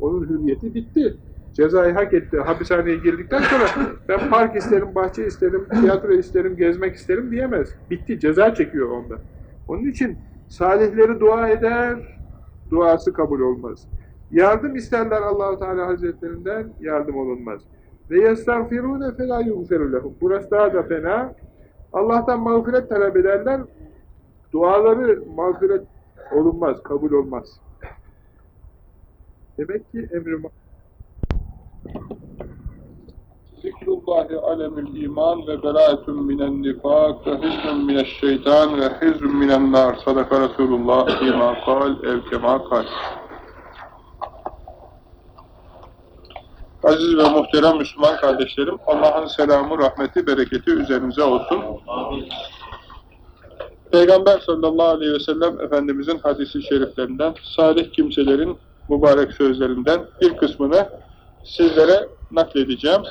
Onun hürriyeti bitti. Cezayı hak etti. Hapishaneye girdikten sonra ben park isterim, bahçe isterim, tiyatro isterim, gezmek isterim diyemez. Bitti. Ceza çekiyor onda. Onun için salihleri dua eder, duası kabul olmaz. Yardım isterler Allahu Teala Hazretlerinden, yardım olunmaz. Ve yestağfirûne felâ yugferu lehum. Burası daha da fena. Allah'tan mağfiret talep ederler. Duaları mağfiret olunmaz, kabul olmaz. Demek ki emri Zikrullahi alemül iman ve beraetun minen nifak ve hizmun mineşşeytan ve hizmun minen nar. Sadaka Resulullah fîmâ kal ev kemâ kal. Aziz ve muhterem Müslüman kardeşlerim, Allah'ın selamı, rahmeti, bereketi üzerinize olsun. Peygamber sallallahu aleyhi ve sellem Efendimizin hadisi şeriflerinden, salih kimselerin mübarek sözlerinden bir kısmını sizlere nakledeceğim.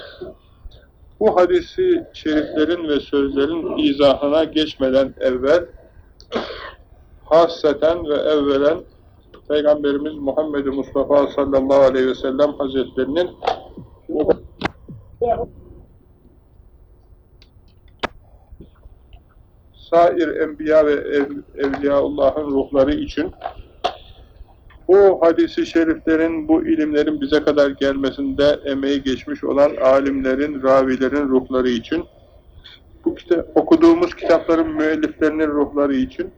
Bu hadisi şeriflerin ve sözlerin izahına geçmeden evvel hasreten ve evvelen Peygamberimiz Muhammed Mustafa sallallahu aleyhi ve sellem Hazretlerinin sair enbiya ve ev, evliyaullah'ın ruhları için bu hadisi şeriflerin, bu ilimlerin bize kadar gelmesinde emeği geçmiş olan alimlerin, ravilerin ruhları için, bu kita okuduğumuz kitapların müelliflerinin ruhları için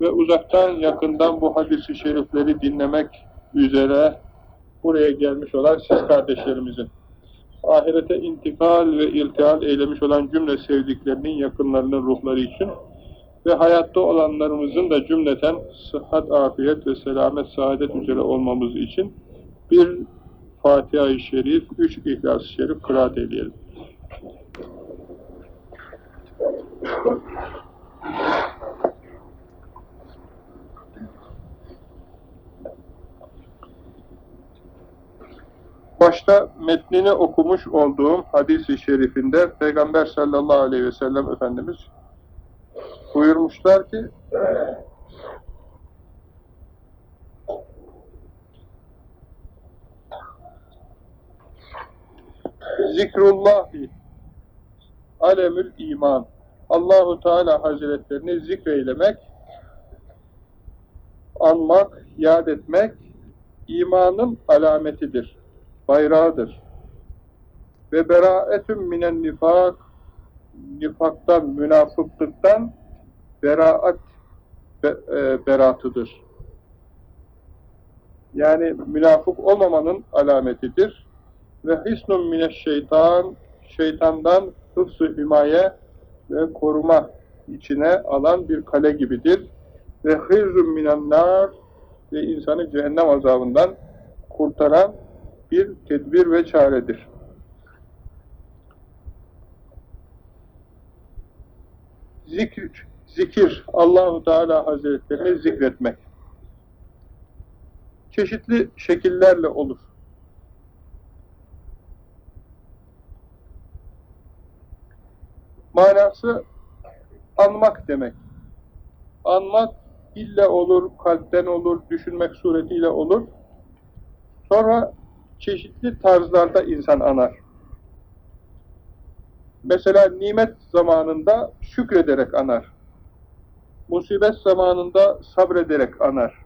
ve uzaktan yakından bu hadisi şerifleri dinlemek üzere buraya gelmiş olan siz kardeşlerimizin, ahirete intikal ve iltihal eylemiş olan cümle sevdiklerinin, yakınlarının ruhları için ve hayatta olanlarımızın da cümleten sıhhat, afiyet ve selamet, saadet üzere olmamız için bir Fatiha-i Şerif, üç İhlas-ı Şerif kıraat edelim. Başta metnini okumuş olduğum hadis-i şerifinde Peygamber sallallahu aleyhi ve sellem Efendimiz buyurmuşlar ki Zikrullahi alemül iman Allahu Teala Hazretlerini zikreylemek anmak, yad etmek imanın alametidir, bayrağıdır. Ve beraetün minen nifak nifaktan, münafıklıktan beraat be, e, beratıdır. Yani münafık olmamanın alametidir. Ve hisnun mineşşeytan şeytandan hıfz-ı himaye ve koruma içine alan bir kale gibidir. Ve hırzun minennar ve insanı cehennem azabından kurtaran bir tedbir ve çaredir. Zikir, zikir Allahu Teala Hazretlerini zikretmek. Çeşitli şekillerle olur. Manası anmak demek. Anmak ille olur, kalpten olur, düşünmek suretiyle olur. Sonra çeşitli tarzlarda insan anar. Mesela nimet zamanında şükrederek anar. Musibet zamanında sabrederek anar.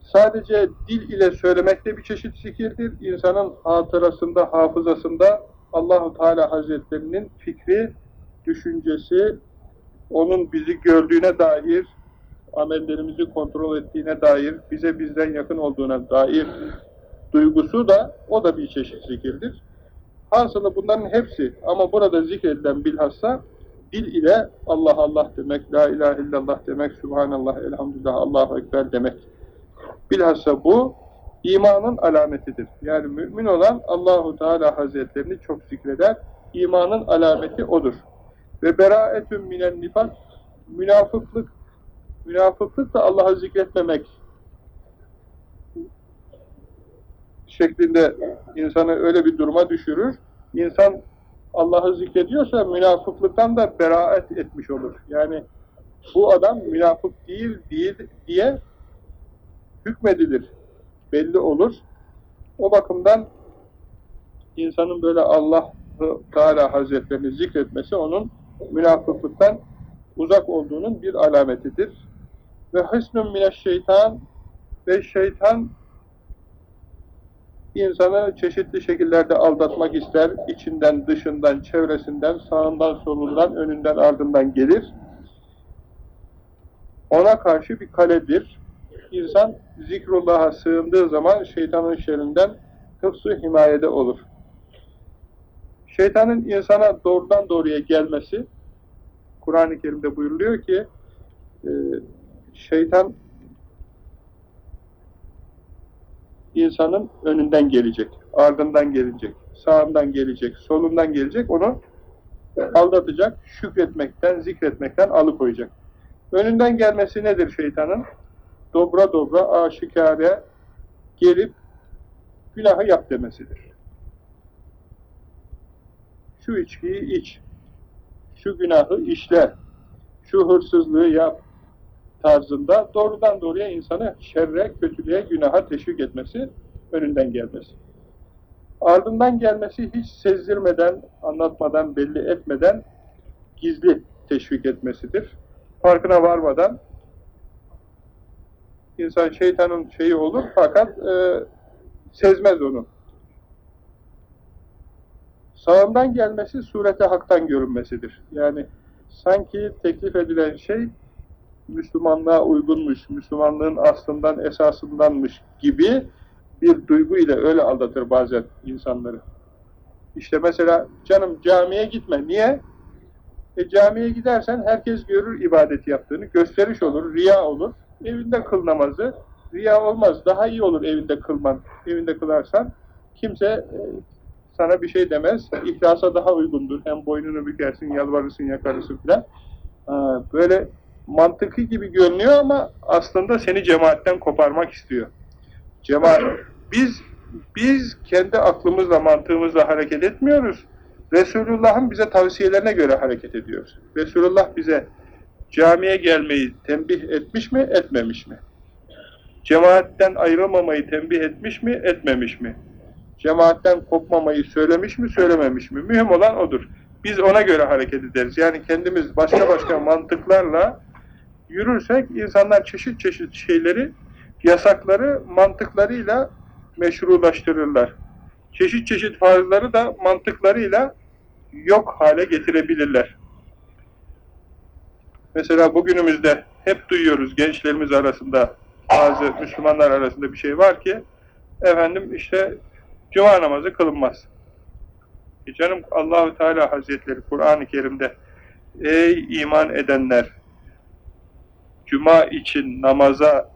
Sadece dil ile söylemek de bir çeşit zikirdir. İnsanın hatırasında, hafızasında Allahu Teala Hazretlerinin fikri, düşüncesi, onun bizi gördüğüne dair, amellerimizi kontrol ettiğine dair, bize bizden yakın olduğuna dair duygusu da, o da bir çeşit zikirdir. Hasılı bunların hepsi ama burada zikredilen bilhassa dil ile Allah Allah demek, La ilahe illallah demek, Subhanallah, Elhamdülillah, Allahu Ekber demek. Bilhassa bu imanın alametidir. Yani mümin olan Allahu Teala Hazretlerini çok zikreder. İmanın alameti odur. Ve beraetün minen nifak münafıklık münafıklık da Allah'ı zikretmemek şeklinde insanı öyle bir duruma düşürür. İnsan Allah'ı zikrediyorsa münafıklıktan da beraat etmiş olur. Yani bu adam münafık değil, değil diye hükmedilir. Belli olur. O bakımdan insanın böyle Allah Teala Hazretlerini zikretmesi onun münafıklıktan uzak olduğunun bir alametidir. Ve hısnun mine şeytan ve şeytan insanı çeşitli şekillerde aldatmak ister. içinden, dışından, çevresinden, sağından, solundan, önünden, ardından gelir. Ona karşı bir kaledir. İnsan zikrullah'a sığındığı zaman şeytanın şerrinden hıfzı himayede olur. Şeytanın insana doğrudan doğruya gelmesi, Kur'an-ı Kerim'de buyuruluyor ki, e, şeytan insanın önünden gelecek, ardından gelecek, sağından gelecek, solundan gelecek, onu aldatacak, şükretmekten, zikretmekten alıkoyacak. Önünden gelmesi nedir şeytanın? Dobra dobra, aşikare gelip günahı yap demesidir. Şu içkiyi iç, şu günahı işle, şu hırsızlığı yap tarzında doğrudan doğruya insanı şerre, kötülüğe, günaha teşvik etmesi, önünden gelmesi. Ardından gelmesi hiç sezdirmeden, anlatmadan, belli etmeden gizli teşvik etmesidir. Farkına varmadan insan şeytanın şeyi olur fakat e, sezmez onu. Sağından gelmesi surete haktan görünmesidir. Yani sanki teklif edilen şey Müslümanlığa uygunmuş, Müslümanlığın aslından esasındanmış gibi bir duygu ile öyle aldatır bazen insanları. İşte mesela canım camiye gitme. Niye? E camiye gidersen herkes görür ibadet yaptığını. Gösteriş olur, riya olur. Evinde kıl namazı. Riya olmaz. Daha iyi olur evinde kılman. Evinde kılarsan kimse e, sana bir şey demez. İhlasa daha uygundur. Hem boynunu bükersin, yalvarırsın, yakarırsın filan. Böyle mantıklı gibi görünüyor ama aslında seni cemaatten koparmak istiyor. Cemaat, biz biz kendi aklımızla, mantığımızla hareket etmiyoruz. Resulullah'ın bize tavsiyelerine göre hareket ediyoruz. Resulullah bize camiye gelmeyi tembih etmiş mi, etmemiş mi? Cemaatten ayrılmamayı tembih etmiş mi, etmemiş mi? Cemaatten kopmamayı söylemiş mi, söylememiş mi? Mühim olan odur. Biz ona göre hareket ederiz. Yani kendimiz başka başka mantıklarla yürürsek insanlar çeşit çeşit şeyleri, yasakları mantıklarıyla meşrulaştırırlar. Çeşit çeşit farzları da mantıklarıyla yok hale getirebilirler. Mesela bugünümüzde hep duyuyoruz gençlerimiz arasında, bazı Müslümanlar arasında bir şey var ki, efendim işte cuma namazı kılınmaz. E canım Allahu Teala Hazretleri Kur'an-ı Kerim'de ey iman edenler cuma için namaza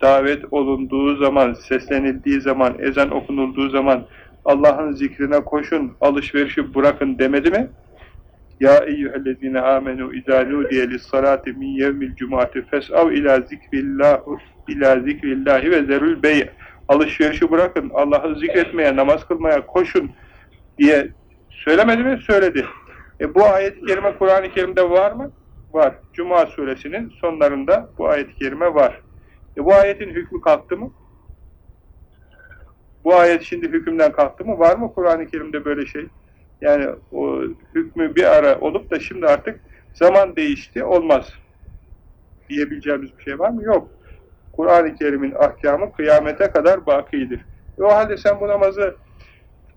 davet olunduğu zaman, seslenildiği zaman, ezan okunulduğu zaman Allah'ın zikrine koşun, alışverişi bırakın demedi mi? Ya eyyühellezine amenu izâ nudiye lissalâti min yevmil cumâti fes'av ilâ zikrillah ilâ zikrillahi ve zerül bey alışverişi bırakın, Allah'ı zikretmeye, namaz kılmaya koşun diye söylemedi mi? Söyledi. E bu ayet-i kerime Kur'an-ı Kerim'de var mı? Var. Cuma suresinin sonlarında bu ayet-i kerime var. E bu ayetin hükmü kalktı mı? Bu ayet şimdi hükümden kalktı mı? Var mı Kur'an-ı Kerim'de böyle şey? Yani o hükmü bir ara olup da şimdi artık zaman değişti, olmaz diyebileceğimiz bir şey var mı? Yok. Kur'an-ı Kerim'in ahkamı kıyamete kadar bakidir. E o halde sen bu namazı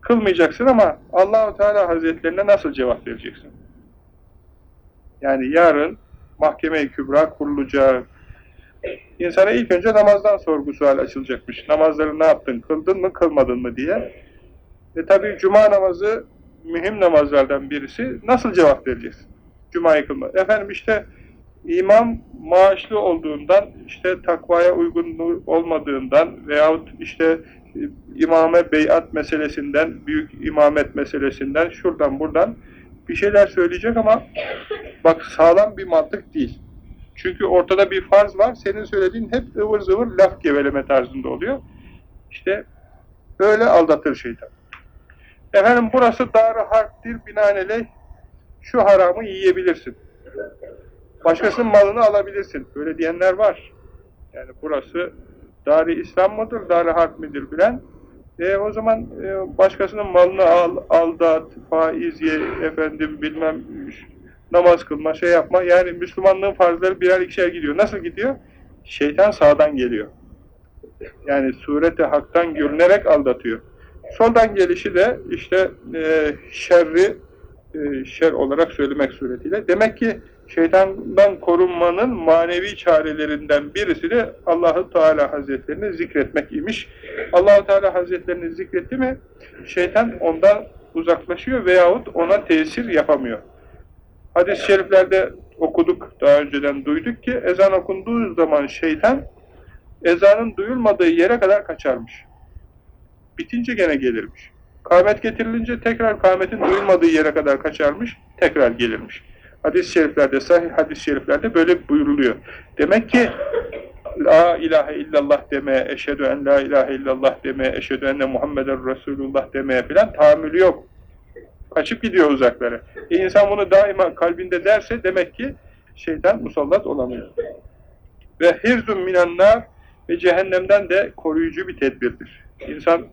kılmayacaksın ama Allahu Teala Hazretlerine nasıl cevap vereceksin? Yani yarın mahkeme-i kübra kurulacak. İnsana ilk önce namazdan sorgu sual açılacakmış. Namazları ne yaptın, kıldın mı, kılmadın mı diye. E tabi cuma namazı mühim namazlardan birisi. Nasıl cevap vereceksin? Cuma'yı kılma. Efendim işte imam maaşlı olduğundan, işte takvaya uygun olmadığından veyahut işte imame beyat meselesinden, büyük imamet meselesinden, şuradan buradan bir şeyler söyleyecek ama bak sağlam bir mantık değil. Çünkü ortada bir farz var, senin söylediğin hep ıvır zıvır laf geveleme tarzında oluyor. İşte böyle aldatır şeytan. Efendim burası dar harptir, binaenaleyh şu haramı yiyebilirsin. Başkasının malını alabilirsin. Öyle diyenler var. Yani burası Dar-ı İslam mıdır, Dar-ı Harp midir bilen. E, o zaman e, başkasının malını al, aldat, faiz ye, efendim bilmem namaz kılma, şey yapma. Yani Müslümanlığın farzları birer ikişer gidiyor. Nasıl gidiyor? Şeytan sağdan geliyor. Yani surete haktan görünerek aldatıyor. Soldan gelişi de işte e, şerri e, şer olarak söylemek suretiyle. Demek ki şeytandan korunmanın manevi çarelerinden birisi de Allahu Teala Hazretlerini zikretmek imiş. Allahu Teala Hazretlerini zikretti mi şeytan ondan uzaklaşıyor veyahut ona tesir yapamıyor. Hadis-i şeriflerde okuduk, daha önceden duyduk ki ezan okunduğu zaman şeytan ezanın duyulmadığı yere kadar kaçarmış. Bitince gene gelirmiş. Kâhmet getirilince tekrar kâhmetin duyulmadığı yere kadar kaçarmış, tekrar gelirmiş. Hadis-i şeriflerde, sahih hadis-i şeriflerde böyle buyuruluyor. Demek ki La ilahe illallah demeye, eşhedü en la ilahe illallah demeye, eşhedü enne Muhammeden Resulullah demeye filan tahammülü yok. Kaçıp gidiyor uzaklara. E insan bunu daima kalbinde derse demek ki şeytan musallat olamıyor. Ve hirzun minennar ve cehennemden de koruyucu bir tedbirdir. İnsan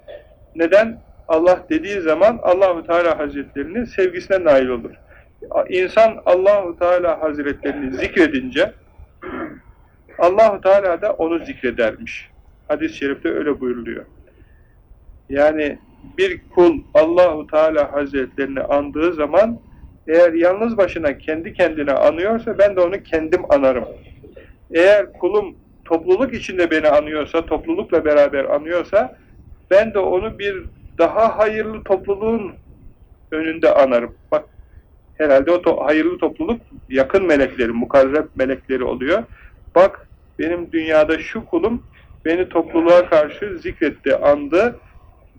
neden? Allah dediği zaman Allahu Teala Hazretlerinin sevgisine nail olur. İnsan Allahu Teala Hazretlerini zikredince Allahu Teala da onu zikredermiş. Hadis-i şerifte öyle buyuruluyor. Yani bir kul Allahu Teala Hazretlerini andığı zaman eğer yalnız başına kendi kendine anıyorsa ben de onu kendim anarım. Eğer kulum topluluk içinde beni anıyorsa, toplulukla beraber anıyorsa ben de onu bir daha hayırlı topluluğun önünde anarım. Bak herhalde o to hayırlı topluluk yakın melekleri, mukarreb melekleri oluyor. Bak benim dünyada şu kulum beni topluluğa karşı zikretti, andı.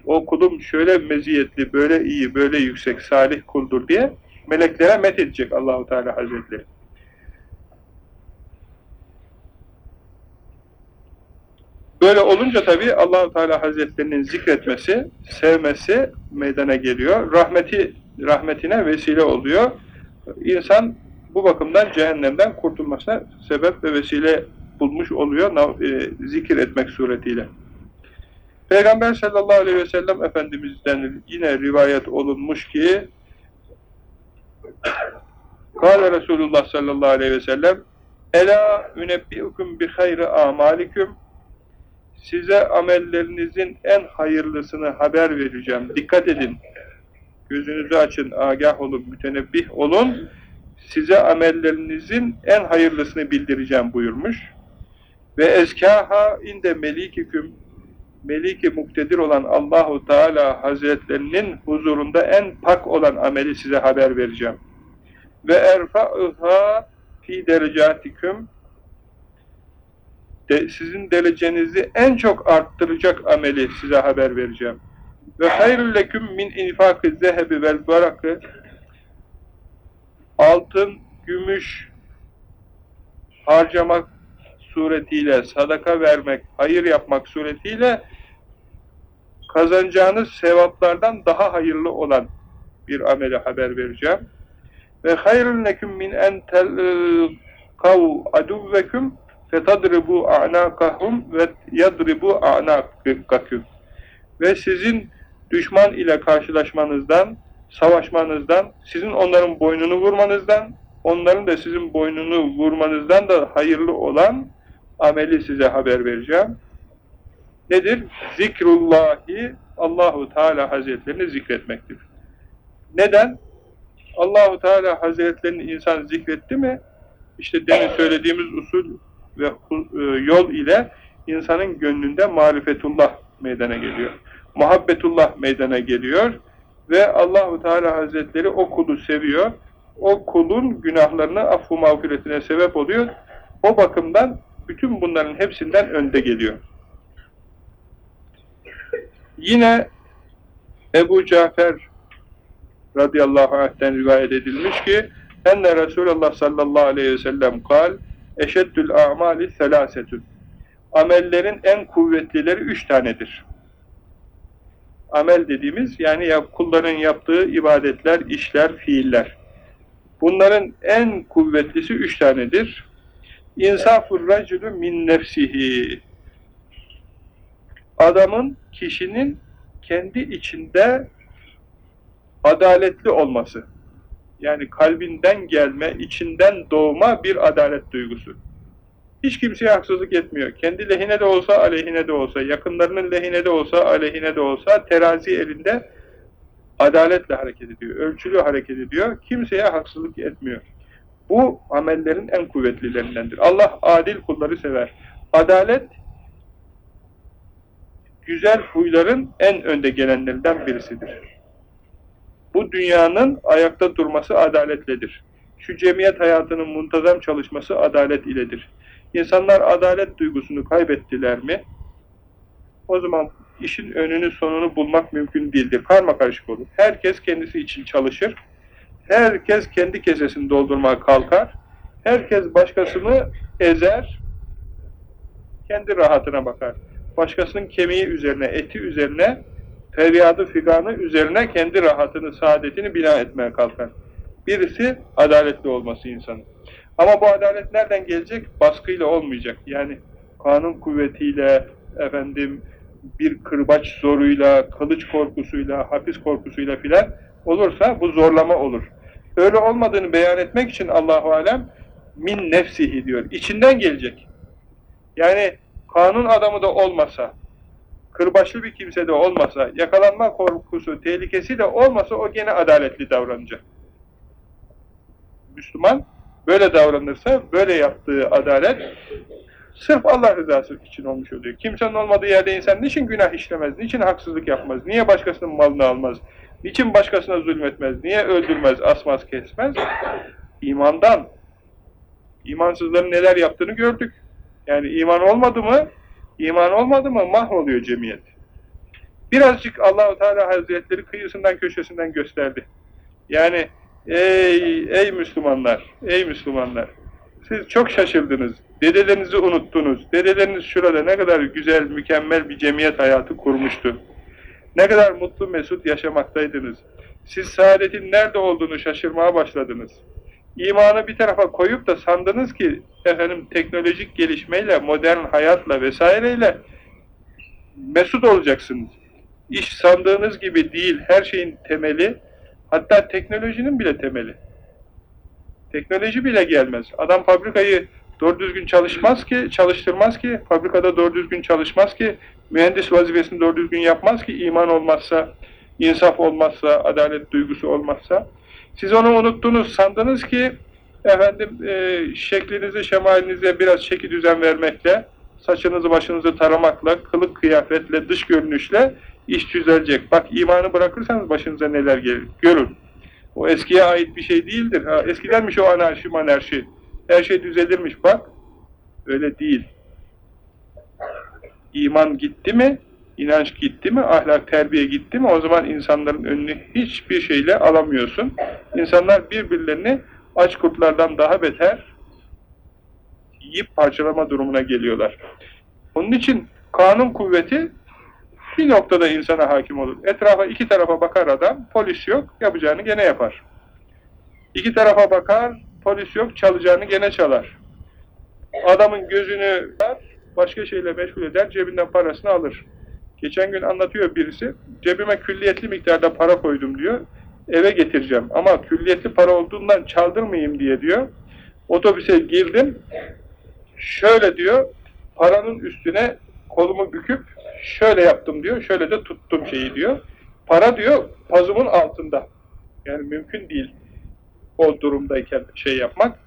O kulum şöyle meziyetli, böyle iyi, böyle yüksek, salih kuldur diye meleklere met edecek Allahu Teala Hazretleri. Böyle olunca tabi Allahu Teala Hazretlerinin zikretmesi, sevmesi meydana geliyor. Rahmeti rahmetine vesile oluyor. İnsan bu bakımdan cehennemden kurtulmasına sebep ve vesile bulmuş oluyor e, zikir etmek suretiyle. Peygamber sallallahu aleyhi ve sellem Efendimiz'den yine rivayet olunmuş ki Kâle Resulullah sallallahu aleyhi ve sellem Ela ünebbiukum bi hayri amaliküm Size amellerinizin en hayırlısını haber vereceğim. Dikkat edin. Gözünüzü açın, agah olun, mütenebbih olun. Size amellerinizin en hayırlısını bildireceğim buyurmuş. Ve ezkâha inde melikiküm meliki muktedir olan Allahu Teala Hazretlerinin huzurunda en pak olan ameli size haber vereceğim. Ve erfa'uha fi derecatiküm de, sizin derecenizi en çok arttıracak ameli size haber vereceğim. Ve hayrul leküm min infakı zehebi vel barakı altın, gümüş harcamak suretiyle, sadaka vermek, hayır yapmak suretiyle kazanacağınız sevaplardan daha hayırlı olan bir amele haber vereceğim. Ve hayrun leküm min en telkav aduvveküm fetadribu a'nakahum ve yadribu a'nakaküm. Ve sizin düşman ile karşılaşmanızdan, savaşmanızdan, sizin onların boynunu vurmanızdan, onların da sizin boynunu vurmanızdan da hayırlı olan ameli size haber vereceğim. Nedir? Zikrullahi Allahu Teala Hazretlerini zikretmektir. Neden? Allahu Teala Hazretlerini insan zikretti mi? İşte demin söylediğimiz usul ve e, yol ile insanın gönlünde marifetullah meydana geliyor. Muhabbetullah meydana geliyor ve Allahu Teala Hazretleri o kulu seviyor. O kulun günahlarını affu mağfiretine sebep oluyor. O bakımdan bütün bunların hepsinden önde geliyor. Yine Ebu Cafer radıyallahu anh'ten rivayet edilmiş ki enne Resulullah sallallahu aleyhi ve sellem kal eşeddül a'mali selasetün amellerin en kuvvetlileri üç tanedir. Amel dediğimiz yani ya kulların yaptığı ibadetler, işler, fiiller. Bunların en kuvvetlisi üç tanedir. İnsafur racülü min nefsihi. Adamın, kişinin kendi içinde adaletli olması. Yani kalbinden gelme, içinden doğma bir adalet duygusu. Hiç kimseye haksızlık etmiyor. Kendi lehine de olsa, aleyhine de olsa, yakınlarının lehine de olsa, aleyhine de olsa, terazi elinde adaletle hareket ediyor, ölçülü hareket ediyor, kimseye haksızlık etmiyor. Bu amellerin en kuvvetlilerindendir. Allah adil kulları sever. Adalet, güzel huyların en önde gelenlerinden birisidir. Bu dünyanın ayakta durması adaletledir. Şu cemiyet hayatının muntazam çalışması adalet iledir. İnsanlar adalet duygusunu kaybettiler mi, o zaman işin önünü sonunu bulmak mümkün değildir. Karma karışık olur. Herkes kendisi için çalışır. Herkes kendi kesesini doldurmaya kalkar. Herkes başkasını ezer. Kendi rahatına bakar. Başkasının kemiği üzerine, eti üzerine, feryadı figanı üzerine kendi rahatını, saadetini bina etmeye kalkar. Birisi adaletli olması insanın. Ama bu adalet nereden gelecek? Baskıyla olmayacak. Yani kanun kuvvetiyle, efendim bir kırbaç zoruyla, kılıç korkusuyla, hapis korkusuyla filan olursa bu zorlama olur. Öyle olmadığını beyan etmek için Allahu alem min nefsihi diyor. İçinden gelecek. Yani kanun adamı da olmasa, kırbaçlı bir kimse de olmasa, yakalanma korkusu, tehlikesi de olmasa o gene adaletli davranacak. Müslüman böyle davranırsa, böyle yaptığı adalet Sırf Allah rızası için olmuş oluyor. Kimsenin olmadığı yerde insan niçin günah işlemez, niçin haksızlık yapmaz, niye başkasının malını almaz, niçin başkasına zulmetmez, niye öldürmez, asmaz, kesmez? İmandan. İmansızların neler yaptığını gördük. Yani iman olmadı mı, iman olmadı mı mahvoluyor cemiyet. Birazcık Allahu Teala Hazretleri kıyısından köşesinden gösterdi. Yani ey ey Müslümanlar, ey Müslümanlar siz çok şaşırdınız. Dedelerinizi unuttunuz. Dedeleriniz şurada ne kadar güzel, mükemmel bir cemiyet hayatı kurmuştu. Ne kadar mutlu mesut yaşamaktaydınız. Siz saadetin nerede olduğunu şaşırmaya başladınız. İmanı bir tarafa koyup da sandınız ki efendim teknolojik gelişmeyle, modern hayatla vesaireyle mesut olacaksınız. İş sandığınız gibi değil, her şeyin temeli, hatta teknolojinin bile temeli. Teknoloji bile gelmez. Adam fabrikayı doğru düzgün çalışmaz ki, çalıştırmaz ki, fabrikada doğru düzgün çalışmaz ki, mühendis vazifesini doğru düzgün yapmaz ki, iman olmazsa, insaf olmazsa, adalet duygusu olmazsa. Siz onu unuttunuz, sandınız ki, efendim, e, şeklinize, şemalinize biraz şekil düzen vermekle, saçınızı başınızı taramakla, kılık kıyafetle, dış görünüşle iş düzelecek. Bak imanı bırakırsanız başınıza neler gelir, görün. O eskiye ait bir şey değildir. Ha, eskidenmiş o anarşi manarşi. Her şey düzelirmiş bak. Öyle değil. İman gitti mi, inanç gitti mi, ahlak terbiye gitti mi o zaman insanların önünü hiçbir şeyle alamıyorsun. İnsanlar birbirlerini aç kurtlardan daha beter yiyip parçalama durumuna geliyorlar. Onun için kanun kuvveti bir noktada insana hakim olur. Etrafa iki tarafa bakar adam, polis yok, yapacağını gene yapar. İki tarafa bakar, polis yok, çalacağını gene çalar. Adamın gözünü başka şeyle meşgul eder, cebinden parasını alır. Geçen gün anlatıyor birisi, cebime külliyetli miktarda para koydum diyor, eve getireceğim. Ama külliyetli para olduğundan çaldırmayayım diye diyor. Otobüse girdim, şöyle diyor, paranın üstüne kolumu büküp şöyle yaptım diyor, şöyle de tuttum şeyi diyor. Para diyor, pazumun altında. Yani mümkün değil o durumdayken şey yapmak.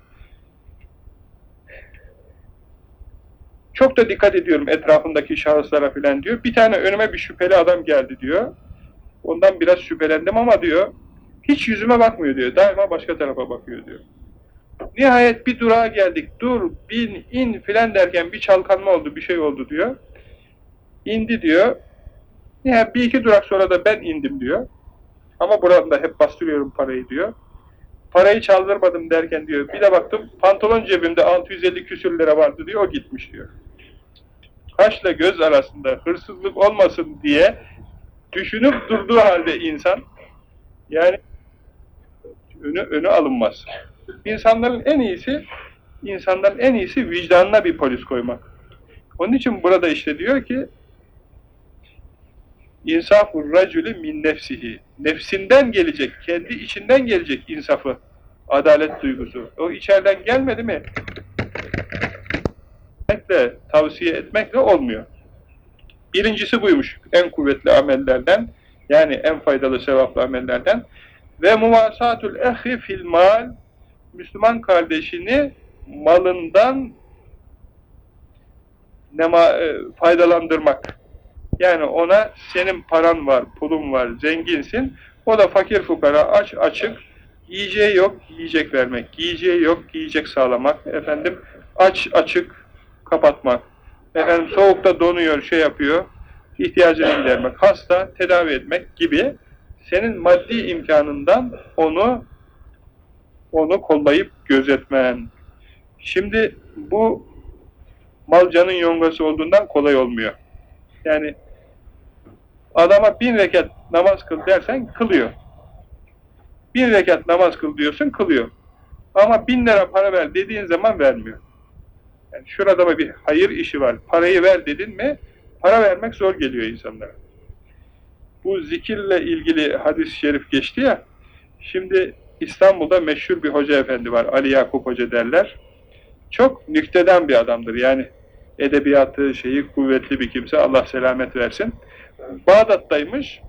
Çok da dikkat ediyorum etrafındaki şahıslara filan diyor. Bir tane önüme bir şüpheli adam geldi diyor. Ondan biraz şüphelendim ama diyor, hiç yüzüme bakmıyor diyor. Daima başka tarafa bakıyor diyor. Nihayet bir durağa geldik. Dur, bin, in filan derken bir çalkanma oldu, bir şey oldu diyor. İndi diyor. Nihayet bir iki durak sonra da ben indim diyor. Ama burada hep bastırıyorum parayı diyor. Parayı çaldırmadım derken diyor. Bir de baktım pantolon cebimde 650 küsür lira vardı diyor. O gitmiş diyor. Kaşla göz arasında hırsızlık olmasın diye düşünüp durduğu halde insan yani önü, önü alınmaz. İnsanların en iyisi, insanların en iyisi vicdanına bir polis koymak. Onun için burada işte diyor ki, İnsafur racülü min nefsihi. Nefsinden gelecek, kendi içinden gelecek insafı, adalet duygusu. O içeriden gelmedi mi? Etmekle, tavsiye etmekle olmuyor. Birincisi buymuş, en kuvvetli amellerden, yani en faydalı sevaplı amellerden. Ve muvasatul ehri fil mal, Müslüman kardeşini malından nema, e, faydalandırmak. Yani ona senin paran var, pulun var, zenginsin. O da fakir fukara, aç açık, yiyeceği yok, yiyecek vermek, giyeceği yok, giyecek sağlamak, efendim aç açık kapatmak, efendim soğukta donuyor, şey yapıyor, ihtiyacını gidermek, hasta tedavi etmek gibi senin maddi imkanından onu onu kollayıp gözetmen. Şimdi bu malcanın yongası olduğundan kolay olmuyor. Yani adama bin rekat namaz kıl dersen kılıyor. Bin rekat namaz kıl diyorsun kılıyor. Ama bin lira para ver dediğin zaman vermiyor. Yani şurada mı bir hayır işi var. Parayı ver dedin mi para vermek zor geliyor insanlara. Bu zikirle ilgili hadis-i şerif geçti ya. Şimdi İstanbul'da meşhur bir hoca efendi var. Ali Yakup Hoca derler. Çok nükteden bir adamdır. Yani edebiyatı, şeyi kuvvetli bir kimse. Allah selamet versin. Bağdat'taymış.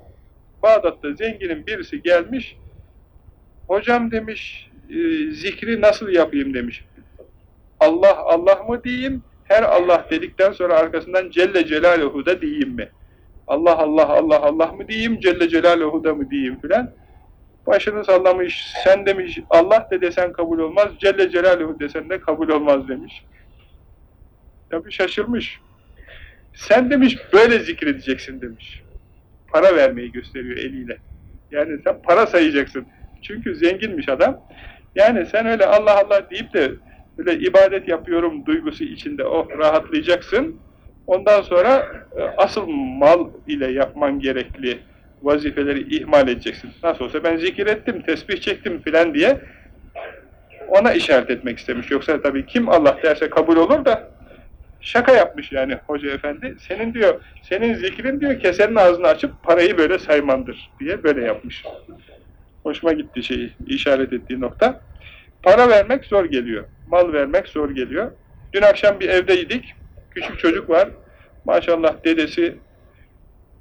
Bağdat'ta zenginin birisi gelmiş. Hocam demiş, e, zikri nasıl yapayım demiş. Allah Allah mı diyeyim? Her Allah dedikten sonra arkasından Celle Celaluhu da diyeyim mi? Allah Allah Allah Allah mı diyeyim? Celle Celaluhu da mı diyeyim filan? Başını sallamış. Sen demiş Allah de desen kabul olmaz. Celle Celaluhu desen de kabul olmaz demiş. Tabi şaşırmış. Sen demiş böyle zikredeceksin demiş. Para vermeyi gösteriyor eliyle. Yani sen para sayacaksın. Çünkü zenginmiş adam. Yani sen öyle Allah Allah deyip de böyle ibadet yapıyorum duygusu içinde oh rahatlayacaksın. Ondan sonra e, asıl mal ile yapman gerekli vazifeleri ihmal edeceksin. Nasıl olsa ben zikir ettim, tesbih çektim filan diye ona işaret etmek istemiş. Yoksa tabii kim Allah derse kabul olur da şaka yapmış yani hoca efendi. Senin diyor, senin zikrin diyor kesenin ağzını açıp parayı böyle saymandır diye böyle yapmış. Hoşuma gitti şeyi, işaret ettiği nokta. Para vermek zor geliyor. Mal vermek zor geliyor. Dün akşam bir evdeydik. Küçük çocuk var. Maşallah dedesi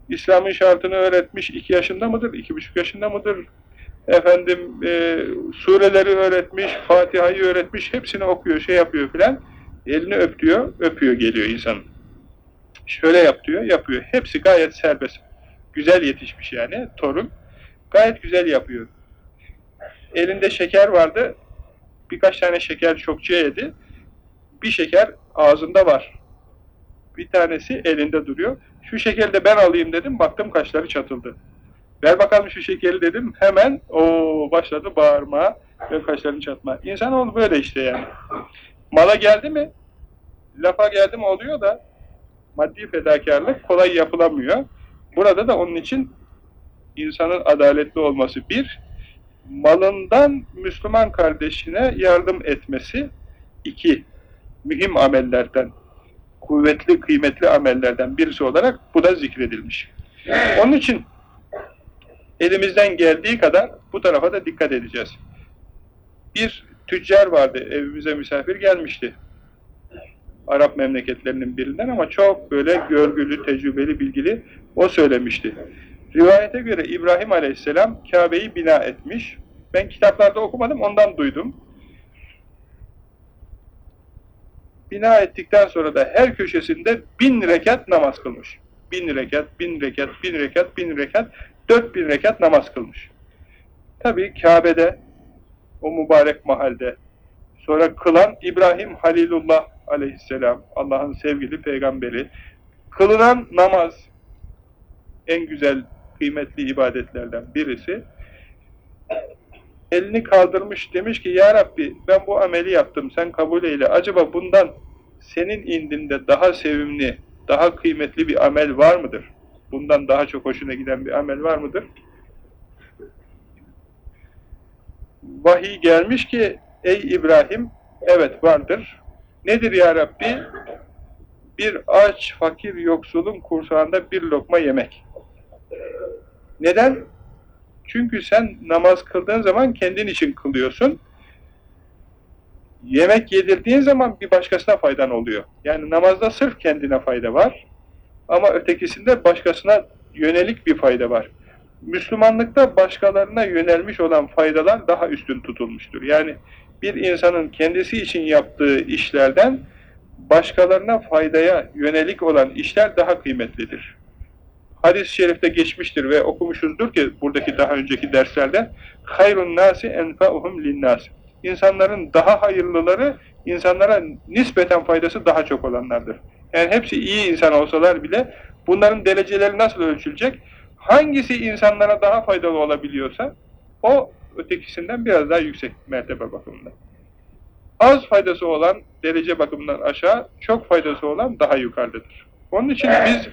İslam'ın şartını öğretmiş. iki yaşında mıdır? iki buçuk yaşında mıdır? Efendim e, sureleri öğretmiş. Fatiha'yı öğretmiş. Hepsini okuyor, şey yapıyor filan. Elini öpüyor, öpüyor geliyor insan. Şöyle yap diyor, yapıyor. Hepsi gayet serbest. Güzel yetişmiş yani torun. Gayet güzel yapıyor. Elinde şeker vardı. Birkaç tane şeker çokça yedi. Bir şeker ağzında var. Bir tanesi elinde duruyor. Şu şekeri de ben alayım dedim. Baktım kaşları çatıldı. Ver bakalım şu şekeri dedim. Hemen o başladı bağırma ve kaşlarını çatma. İnsanoğlu böyle işte yani. Mala geldi mi? Lafa geldi mi oluyor da maddi fedakarlık kolay yapılamıyor. Burada da onun için insanın adaletli olması bir, malından Müslüman kardeşine yardım etmesi iki, mühim amellerden, kuvvetli, kıymetli amellerden birisi olarak bu da zikredilmiş. Onun için elimizden geldiği kadar bu tarafa da dikkat edeceğiz. Bir tüccar vardı, evimize misafir gelmişti. Arap memleketlerinin birinden ama çok böyle görgülü, tecrübeli, bilgili o söylemişti. Rivayete göre İbrahim Aleyhisselam Kabe'yi bina etmiş. Ben kitaplarda okumadım, ondan duydum. Bina ettikten sonra da her köşesinde bin rekat namaz kılmış. Bin rekat, bin rekat, bin rekat, bin rekat, dört bin rekat namaz kılmış. Tabi Kabe'de, o mübarek mahalde, sonra kılan İbrahim Halilullah aleyhisselam, Allah'ın sevgili peygamberi, kılınan namaz, en güzel, kıymetli ibadetlerden birisi, elini kaldırmış demiş ki Ya Rabbi ben bu ameli yaptım sen kabul eyle. Acaba bundan senin indinde daha sevimli, daha kıymetli bir amel var mıdır? Bundan daha çok hoşuna giden bir amel var mıdır? Vahiy gelmiş ki ey İbrahim evet vardır. Nedir ya Rabbi? Bir aç, fakir, yoksulun kursağında bir lokma yemek. Neden? Çünkü sen namaz kıldığın zaman kendin için kılıyorsun. Yemek yedirdiğin zaman bir başkasına faydan oluyor. Yani namazda sırf kendine fayda var. Ama ötekisinde başkasına yönelik bir fayda var. Müslümanlıkta başkalarına yönelmiş olan faydalar daha üstün tutulmuştur. Yani bir insanın kendisi için yaptığı işlerden başkalarına faydaya yönelik olan işler daha kıymetlidir. Hadis-i şerifte geçmiştir ve okumuşuzdur ki buradaki daha önceki derslerde hayrun nasi enfa'uhum linnas. İnsanların daha hayırlıları insanlara nispeten faydası daha çok olanlardır. Yani hepsi iyi insan olsalar bile bunların dereceleri nasıl ölçülecek? Hangisi insanlara daha faydalı olabiliyorsa o ötekisinden biraz daha yüksek mertebe bakımından. Az faydası olan derece bakımından aşağı, çok faydası olan daha yukarıdadır. Onun için biz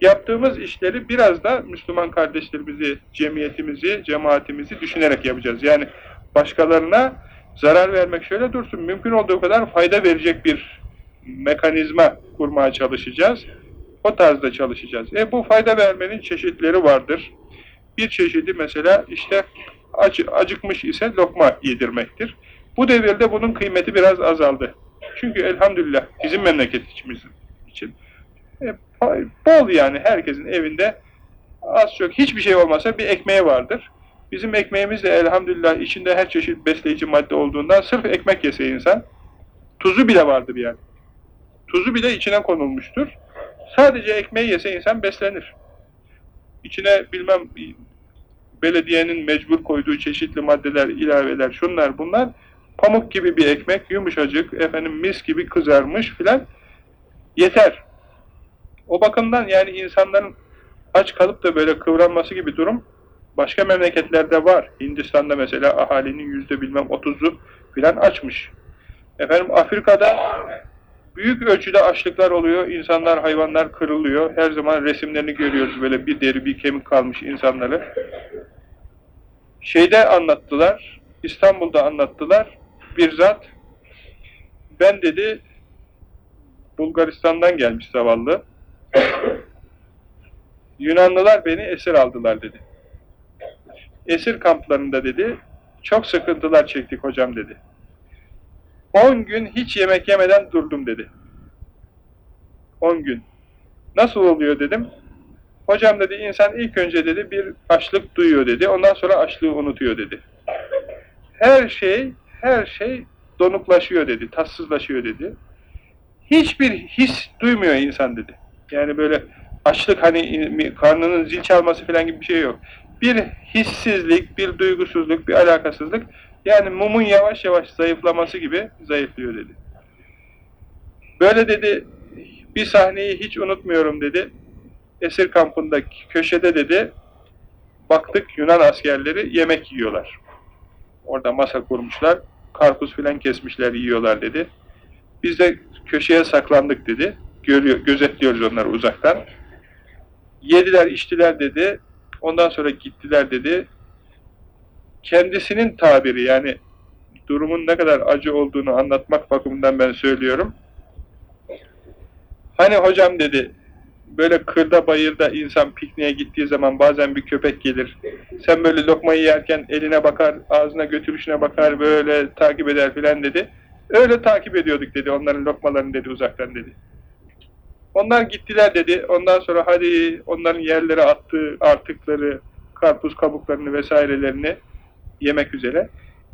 yaptığımız işleri biraz da Müslüman kardeşlerimizi, cemiyetimizi, cemaatimizi düşünerek yapacağız. Yani başkalarına zarar vermek şöyle dursun, mümkün olduğu kadar fayda verecek bir mekanizma kurmaya çalışacağız. O tarzda çalışacağız. E bu fayda vermenin çeşitleri vardır. Bir çeşidi mesela işte acı, acıkmış ise lokma yedirmektir. Bu devirde bunun kıymeti biraz azaldı. Çünkü elhamdülillah bizim memleketimiz için e, bol yani herkesin evinde az çok hiçbir şey olmasa bir ekmeği vardır. Bizim ekmeğimiz de elhamdülillah içinde her çeşit besleyici madde olduğundan sırf ekmek yese insan tuzu bile vardır yani. Tuzu bile içine konulmuştur. Sadece ekmeği yese insan beslenir. İçine bilmem belediyenin mecbur koyduğu çeşitli maddeler, ilaveler, şunlar bunlar pamuk gibi bir ekmek, yumuşacık, efendim mis gibi kızarmış filan yeter. O bakımdan yani insanların aç kalıp da böyle kıvranması gibi durum başka memleketlerde var. Hindistan'da mesela ahalinin yüzde bilmem otuzu filan açmış. Efendim Afrika'da büyük ölçüde açlıklar oluyor. İnsanlar, hayvanlar kırılıyor. Her zaman resimlerini görüyoruz böyle bir deri bir kemik kalmış insanları. Şeyde anlattılar, İstanbul'da anlattılar. Bir zat, ben dedi, Bulgaristan'dan gelmiş zavallı. Yunanlılar beni esir aldılar dedi. Esir kamplarında dedi, çok sıkıntılar çektik hocam dedi. 10 gün hiç yemek yemeden durdum dedi. 10 gün. Nasıl oluyor dedim. Hocam dedi insan ilk önce dedi bir açlık duyuyor dedi. Ondan sonra açlığı unutuyor dedi. Her şey her şey donuklaşıyor dedi. Tatsızlaşıyor dedi. Hiçbir his duymuyor insan dedi. Yani böyle açlık hani karnının zil çalması falan gibi bir şey yok. Bir hissizlik, bir duygusuzluk, bir alakasızlık yani mumun yavaş yavaş zayıflaması gibi zayıflıyor dedi. Böyle dedi, bir sahneyi hiç unutmuyorum dedi. Esir kampında köşede dedi, baktık Yunan askerleri yemek yiyorlar. Orada masa kurmuşlar, karpuz filan kesmişler yiyorlar dedi. Biz de köşeye saklandık dedi. Görüyor, gözetliyoruz onları uzaktan. Yediler, içtiler dedi. Ondan sonra gittiler dedi kendisinin tabiri yani durumun ne kadar acı olduğunu anlatmak bakımından ben söylüyorum. Hani hocam dedi, böyle kırda bayırda insan pikniğe gittiği zaman bazen bir köpek gelir. Sen böyle lokmayı yerken eline bakar, ağzına götürüşüne bakar, böyle takip eder filan dedi. Öyle takip ediyorduk dedi, onların lokmalarını dedi uzaktan dedi. Onlar gittiler dedi, ondan sonra hadi onların yerlere attığı artıkları, karpuz kabuklarını vesairelerini yemek üzere.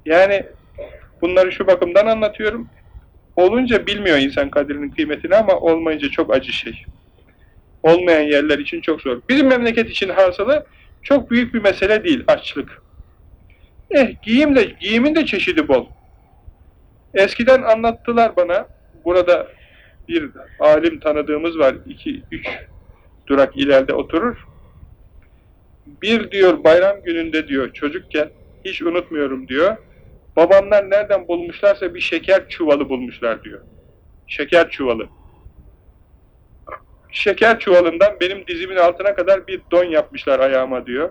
Yani bunları şu bakımdan anlatıyorum. Olunca bilmiyor insan kadirinin kıymetini ama olmayınca çok acı şey. Olmayan yerler için çok zor. Bizim memleket için hasılı çok büyük bir mesele değil açlık. Eh giyim de, giyimin de çeşidi bol. Eskiden anlattılar bana, burada bir alim tanıdığımız var, iki, üç durak ileride oturur. Bir diyor bayram gününde diyor çocukken, hiç unutmuyorum diyor. Babamlar nereden bulmuşlarsa bir şeker çuvalı bulmuşlar diyor. Şeker çuvalı. Şeker çuvalından benim dizimin altına kadar bir don yapmışlar ayağıma diyor.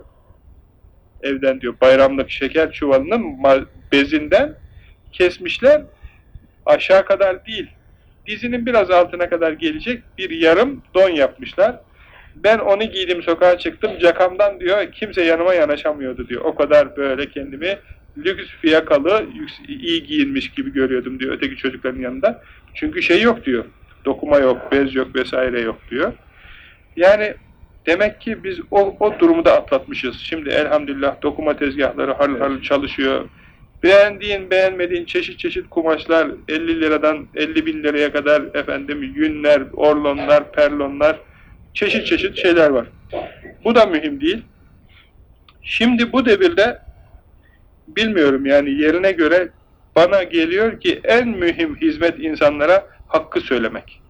Evden diyor. Bayramlık şeker çuvalının bezinden kesmişler. Aşağı kadar değil. Dizinin biraz altına kadar gelecek bir yarım don yapmışlar. Ben onu giydim sokağa çıktım cakamdan diyor kimse yanıma yanaşamıyordu diyor. O kadar böyle kendimi lüks fiyakalı iyi giyinmiş gibi görüyordum diyor öteki çocukların yanında. Çünkü şey yok diyor. Dokuma yok, bez yok vesaire yok diyor. Yani demek ki biz o, o durumu da atlatmışız. Şimdi elhamdülillah dokuma tezgahları harıl harıl çalışıyor. Beğendiğin, beğenmediğin çeşit çeşit kumaşlar 50 liradan 50 bin liraya kadar efendim yünler, orlonlar, perlonlar çeşit çeşit şeyler var. Bu da mühim değil. Şimdi bu devirde bilmiyorum yani yerine göre bana geliyor ki en mühim hizmet insanlara hakkı söylemek.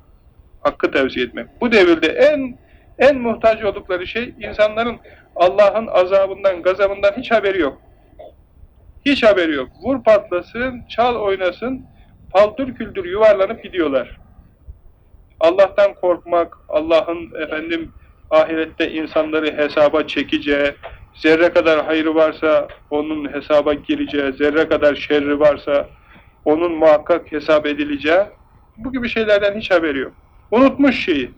Hakkı tavsiye etmek. Bu devirde en en muhtaç oldukları şey insanların Allah'ın azabından, gazabından hiç haberi yok. Hiç haberi yok. Vur patlasın, çal oynasın, paldır küldür yuvarlanıp gidiyorlar. Allah'tan korkmak, Allah'ın efendim ahirette insanları hesaba çekeceği, zerre kadar hayrı varsa onun hesaba gireceği, zerre kadar şerri varsa onun muhakkak hesap edileceği, bu gibi şeylerden hiç haberi yok. Unutmuş şeyi.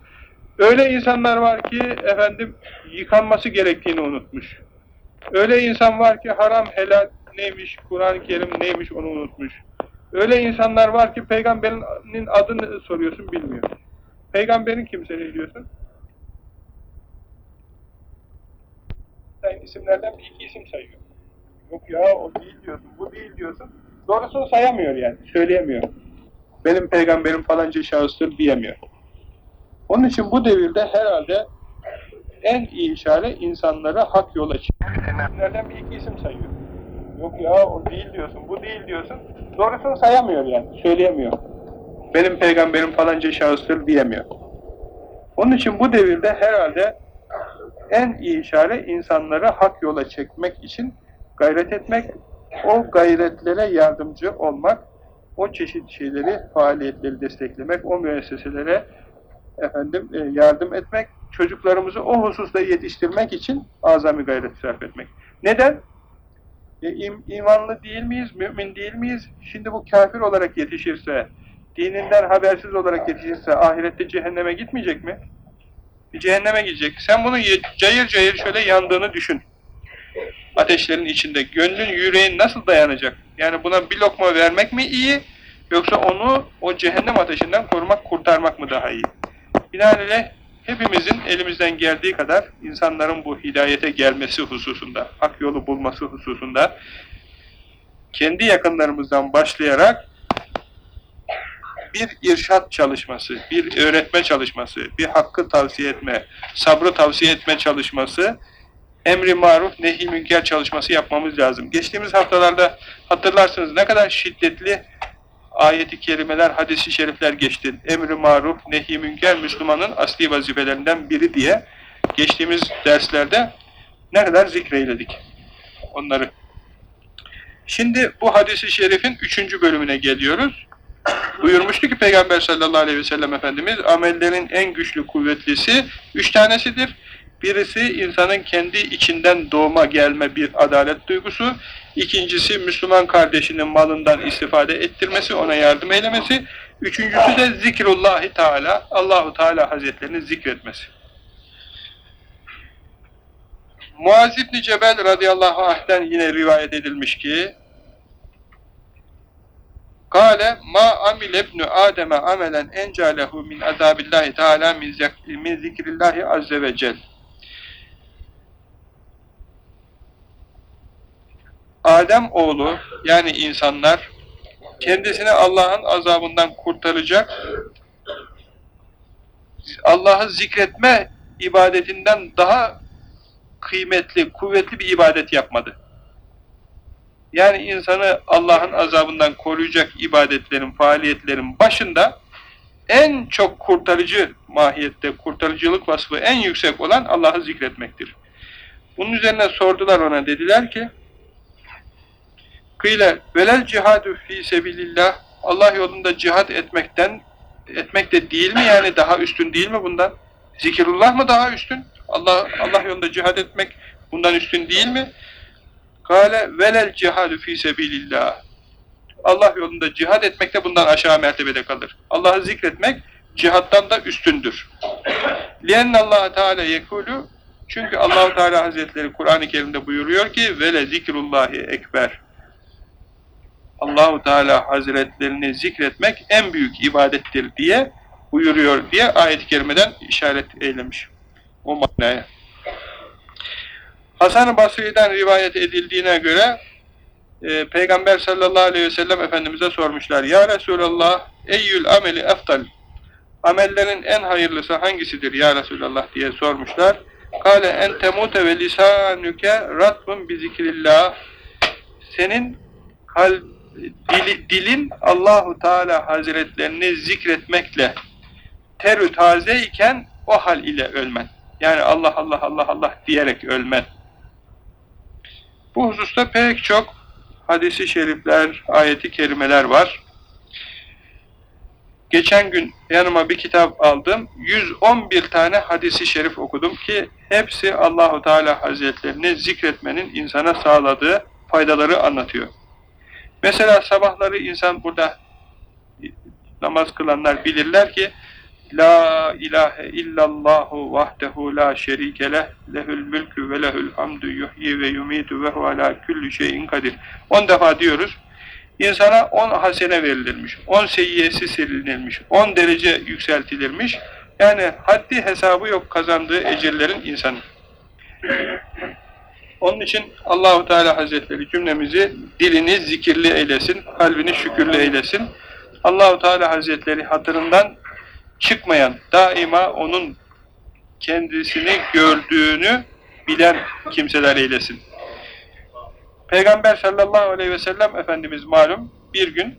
Öyle insanlar var ki efendim yıkanması gerektiğini unutmuş. Öyle insan var ki haram helal neymiş, Kur'an-ı Kerim neymiş onu unutmuş. Öyle insanlar var ki peygamberin adını soruyorsun bilmiyor. Peygamberin kimse ne diyorsun? Sen isimlerden bir iki isim sayıyor. Yok ya o değil diyorsun, bu değil diyorsun. Doğrusunu sayamıyor yani, söyleyemiyor. Benim peygamberim falanca şahıstır diyemiyor. Onun için bu devirde herhalde en iyi işare insanları hak yola çıkıyor. bir iki isim sayıyor. Yok ya o değil diyorsun, bu değil diyorsun. Doğrusunu sayamıyor yani, söyleyemiyor. Benim peygamberim falanca şahıstır diyemiyor. Onun için bu devirde herhalde en iyi işare insanları hak yola çekmek için gayret etmek, o gayretlere yardımcı olmak, o çeşit şeyleri, faaliyetleri desteklemek, o müesseselere efendim e, yardım etmek, çocuklarımızı o hususta yetiştirmek için azami gayret sarf etmek. Neden? E, im, imanlı değil miyiz, mümin değil miyiz? Şimdi bu kafir olarak yetişirse, dininden habersiz olarak yetişirse ahirette cehenneme gitmeyecek mi? Cehenneme gidecek. Sen bunu cayır cayır şöyle yandığını düşün. Ateşlerin içinde. Gönlün, yüreğin nasıl dayanacak? Yani buna bir lokma vermek mi iyi? Yoksa onu o cehennem ateşinden korumak, kurtarmak mı daha iyi? Binaenaleyh hepimizin elimizden geldiği kadar insanların bu hidayete gelmesi hususunda, hak yolu bulması hususunda kendi yakınlarımızdan başlayarak bir irşat çalışması, bir öğretme çalışması, bir hakkı tavsiye etme, sabrı tavsiye etme çalışması, emri maruf, nehi münker çalışması yapmamız lazım. Geçtiğimiz haftalarda hatırlarsınız ne kadar şiddetli ayeti kerimeler, hadisi şerifler geçti. Emri maruf, nehi münker Müslümanın asli vazifelerinden biri diye geçtiğimiz derslerde ne kadar zikreyledik onları. Şimdi bu hadisi şerifin üçüncü bölümüne geliyoruz. Buyurmuştu ki Peygamber sallallahu aleyhi ve sellem Efendimiz amellerin en güçlü kuvvetlisi üç tanesidir. Birisi insanın kendi içinden doğma gelme bir adalet duygusu. İkincisi Müslüman kardeşinin malından istifade ettirmesi, ona yardım eylemesi. Üçüncüsü de zikrullahi teala, Allahu Teala Hazretlerini zikretmesi. Muaz İbni Cebel radıyallahu anh'ten yine rivayet edilmiş ki Kale ma amile ibnu Adem'e amelen encalehu min azabillahi teala min zikrillahi azze ve cel. Adem oğlu yani insanlar kendisini Allah'ın azabından kurtaracak Allah'ı zikretme ibadetinden daha kıymetli, kuvvetli bir ibadet yapmadı. Yani insanı Allah'ın azabından koruyacak ibadetlerin, faaliyetlerin başında en çok kurtarıcı mahiyette, kurtarıcılık vasfı en yüksek olan Allah'ı zikretmektir. Bunun üzerine sordular ona, dediler ki Kıyle velel cihadu fi sebilillah Allah yolunda cihat etmekten etmek de değil mi yani daha üstün değil mi bundan? Zikirullah mı daha üstün? Allah Allah yolunda cihat etmek bundan üstün değil mi? Kale velel cihadu fi sebilillah. Allah yolunda cihad etmek de bundan aşağı mertebede kalır. Allah'ı zikretmek cihattan da üstündür. Lienne Allah Teala yekulu çünkü Allahu Teala Hazretleri Kur'an-ı Kerim'de buyuruyor ki vele zikrullahi ekber. Allahu Teala Hazretlerini zikretmek en büyük ibadettir diye buyuruyor diye ayet-i kerimeden işaret eylemiş. O manaya. Hasan-ı Basri'den rivayet edildiğine göre e, Peygamber sallallahu aleyhi ve sellem Efendimiz'e sormuşlar. Ya Resulallah eyyül ameli eftal amellerin en hayırlısı hangisidir ya Resulallah diye sormuşlar. Kale en temute ve lisanuke ratbun bi zikrillah senin kal, dili, dilin Allahu Teala Hazretlerini zikretmekle terü taze iken o hal ile ölmen. Yani Allah Allah Allah Allah diyerek ölmen. Bu hususta pek çok hadisi şerifler, ayeti kerimeler var. Geçen gün yanıma bir kitap aldım. 111 tane hadisi şerif okudum ki hepsi Allahu Teala Hazretlerini zikretmenin insana sağladığı faydaları anlatıyor. Mesela sabahları insan burada namaz kılanlar bilirler ki La ilahe illallahu vahdehu la şerike leh lehül mülkü ve lehül hamdü yuhyi ve yumitu ve hu ala kulli şeyin kadir. 10 defa diyoruz. İnsana 10 hasene verilirmiş, 10 seyyiyesi silinirmiş, 10 derece yükseltilirmiş. Yani haddi hesabı yok kazandığı ecirlerin insanı. Onun için Allahu Teala Hazretleri cümlemizi dilini zikirli eylesin, kalbini şükürlü eylesin. Allahu Teala Hazretleri hatırından çıkmayan, daima onun kendisini gördüğünü bilen kimseler eylesin. Peygamber sallallahu aleyhi ve sellem Efendimiz malum bir gün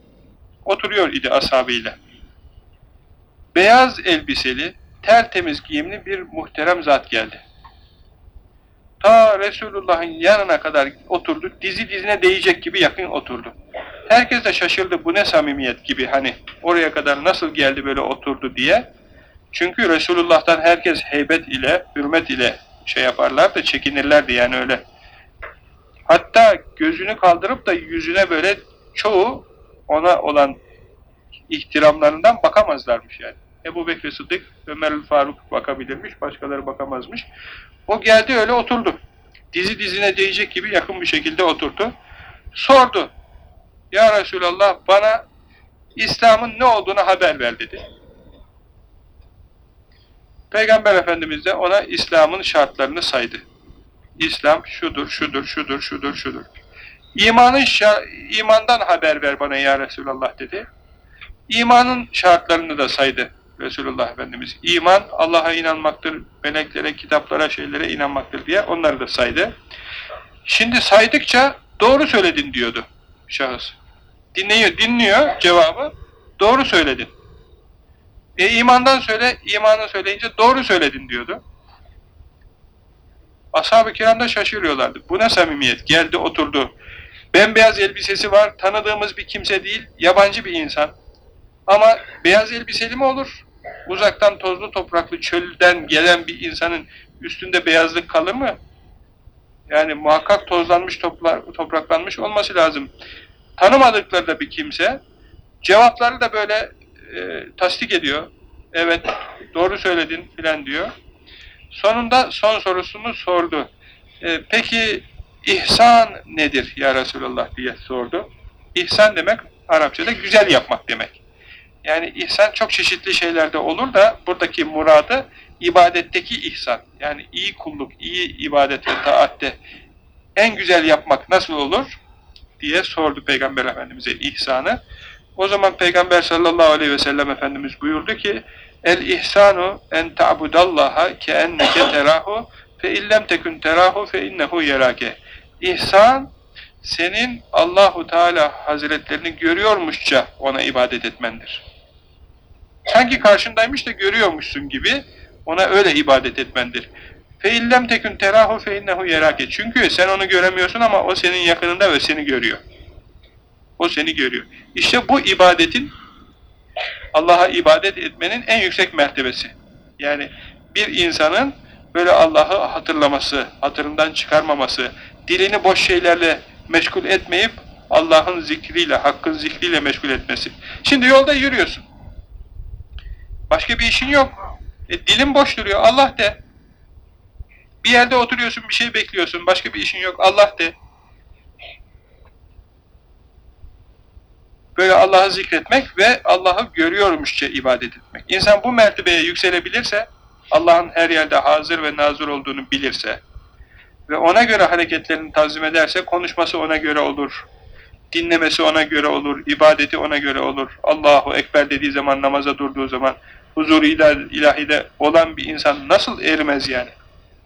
oturuyor idi ashabıyla. Beyaz elbiseli, tertemiz giyimli bir muhterem zat geldi. Ta Resulullah'ın yanına kadar oturdu, dizi dizine değecek gibi yakın oturdu. Herkes de şaşırdı, bu ne samimiyet gibi hani oraya kadar nasıl geldi böyle oturdu diye. Çünkü Resulullah'tan herkes heybet ile, hürmet ile şey yaparlar da çekinirlerdi yani öyle. Hatta gözünü kaldırıp da yüzüne böyle çoğu ona olan ihtiramlarından bakamazlarmış yani. Ebu Bekir Sıddık, Ömer Faruk bakabilirmiş, başkaları bakamazmış. O geldi öyle oturdu. Dizi dizine değecek gibi yakın bir şekilde oturdu. Sordu. Ya Resulallah bana İslam'ın ne olduğunu haber ver dedi. Peygamber Efendimiz de ona İslam'ın şartlarını saydı. İslam şudur, şudur, şudur, şudur, şudur. İmanın imandan haber ver bana ya Resulallah dedi. İmanın şartlarını da saydı Resulullah Efendimiz. İman Allah'a inanmaktır, meleklere, kitaplara, şeylere inanmaktır diye onları da saydı. Şimdi saydıkça doğru söyledin diyordu şahıs. Dinliyor, dinliyor cevabı. Doğru söyledin. E imandan söyle, imanı söyleyince doğru söyledin diyordu. Ashab-ı kiram da şaşırıyorlardı. Bu ne samimiyet? Geldi oturdu. Bembeyaz elbisesi var. Tanıdığımız bir kimse değil. Yabancı bir insan. Ama beyaz elbiseli mi olur? Uzaktan tozlu topraklı çölden gelen bir insanın üstünde beyazlık kalır mı? Yani muhakkak tozlanmış, topraklanmış olması lazım. Tanımadıkları da bir kimse. Cevapları da böyle e, tasdik ediyor. Evet, doğru söyledin filan diyor. Sonunda son sorusunu sordu. E, peki ihsan nedir ya Resulallah diye sordu. İhsan demek Arapçada güzel yapmak demek. Yani ihsan çok çeşitli şeylerde olur da buradaki muradı ibadetteki ihsan. Yani iyi kulluk, iyi ibadet taatte en güzel yapmak nasıl olur diye sordu Peygamber Efendimiz'e ihsanı. O zaman Peygamber sallallahu aleyhi ve sellem Efendimiz buyurdu ki El ihsanu en ta'budallaha ke enneke terahu fe illem tekun terahu fe innehu yerake. İhsan senin Allahu Teala Hazretlerini görüyormuşça ona ibadet etmendir. Sanki karşındaymış da görüyormuşsun gibi ona öyle ibadet etmendir. Fe illem tekun terahu fe innehu yerake. Çünkü sen onu göremiyorsun ama o senin yakınında ve seni görüyor. O seni görüyor. İşte bu ibadetin Allah'a ibadet etmenin en yüksek mertebesi. Yani bir insanın böyle Allah'ı hatırlaması, hatırından çıkarmaması, dilini boş şeylerle meşgul etmeyip Allah'ın zikriyle, Hakk'ın zikriyle meşgul etmesi. Şimdi yolda yürüyorsun. Başka bir işin yok. E, dilin boş duruyor. Allah de. Bir yerde oturuyorsun, bir şey bekliyorsun. Başka bir işin yok. Allah de. Böyle Allah'ı zikretmek ve Allah'ı görüyormuşça ibadet etmek. İnsan bu mertebeye yükselebilirse, Allah'ın her yerde hazır ve nazır olduğunu bilirse ve ona göre hareketlerini tanzim ederse, konuşması ona göre olur, dinlemesi ona göre olur, ibadeti ona göre olur. Allahu Ekber dediği zaman, namaza durduğu zaman, huzuru ilahide olan bir insan nasıl erimez yani?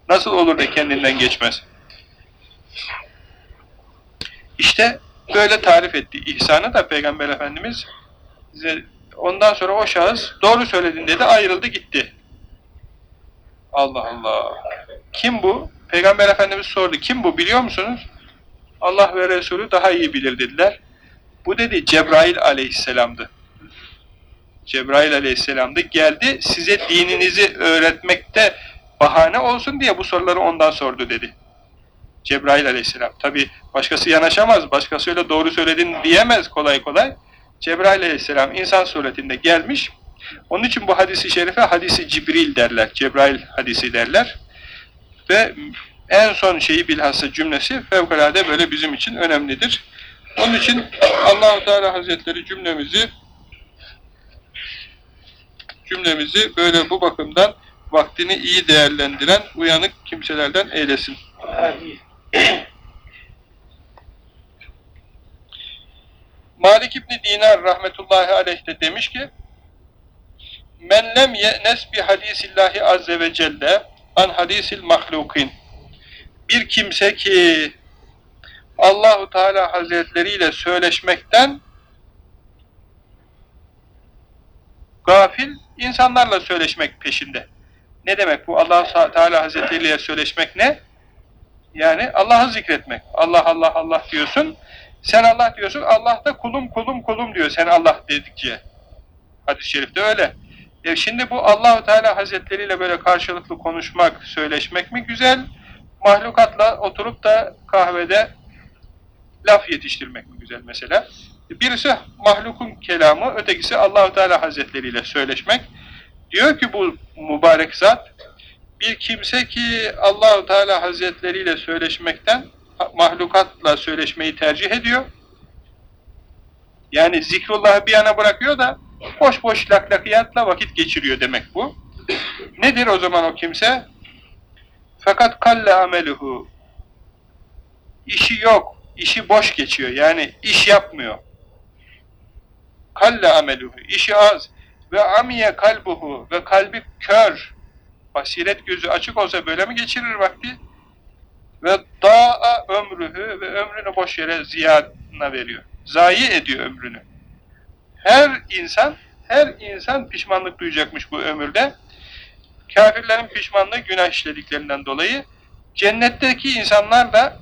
Nasıl olur da kendinden geçmez? İşte böyle tarif etti ihsanı da Peygamber Efendimiz. Ondan sonra o şahıs doğru söyledin dedi, ayrıldı gitti. Allah Allah! Kim bu? Peygamber Efendimiz sordu. Kim bu biliyor musunuz? Allah ve Resulü daha iyi bilir dediler. Bu dedi Cebrail aleyhisselamdı. Cebrail aleyhisselamdı. Geldi size dininizi öğretmekte bahane olsun diye bu soruları ondan sordu dedi. Cebrail aleyhisselam. Tabi başkası yanaşamaz, başkası öyle doğru söyledin diyemez kolay kolay. Cebrail aleyhisselam insan suretinde gelmiş. Onun için bu hadisi şerife hadisi Cibril derler, Cebrail hadisi derler. Ve en son şeyi bilhassa cümlesi fevkalade böyle bizim için önemlidir. Onun için Allahu Teala Hazretleri cümlemizi cümlemizi böyle bu bakımdan vaktini iyi değerlendiren uyanık kimselerden eylesin. Malik İbni Dinar rahmetullahi aleyh de demiş ki Men lem ye'nes bi hadisillahi azze ve celle an hadisil mahlukin bir kimse ki Allahu Teala Hazretleri ile söyleşmekten gafil insanlarla söyleşmek peşinde. Ne demek bu? Allah Teala Hazretleri ile söyleşmek ne? Yani Allah'ı zikretmek. Allah Allah Allah diyorsun. Sen Allah diyorsun. Allah da kulum kulum kulum diyor. Sen Allah dedikçe. Hadis-i şerifte öyle. E şimdi bu Allahu Teala Hazretleri ile böyle karşılıklı konuşmak, söyleşmek mi güzel? Mahlukatla oturup da kahvede laf yetiştirmek mi güzel mesela? Birisi mahlukun kelamı, ötekisi Allahu Teala Hazretleri ile söyleşmek. Diyor ki bu mübarek zat, bir kimse ki Allahu Teala Hazretleri ile söyleşmekten mahlukatla söyleşmeyi tercih ediyor. Yani zikrullahı bir yana bırakıyor da boş boş laklakiyatla vakit geçiriyor demek bu. Nedir o zaman o kimse? Fakat kalle ameluhu işi yok, işi boş geçiyor. Yani iş yapmıyor. Kalle ameluhu işi az ve amiye kalbuhu ve kalbi kör. Basiret gözü açık olsa böyle mi geçirir vakti? Ve da'a ömrühü ve ömrünü boş yere ziyadına veriyor. Zayi ediyor ömrünü. Her insan, her insan pişmanlık duyacakmış bu ömürde. Kafirlerin pişmanlığı günah işlediklerinden dolayı. Cennetteki insanlar da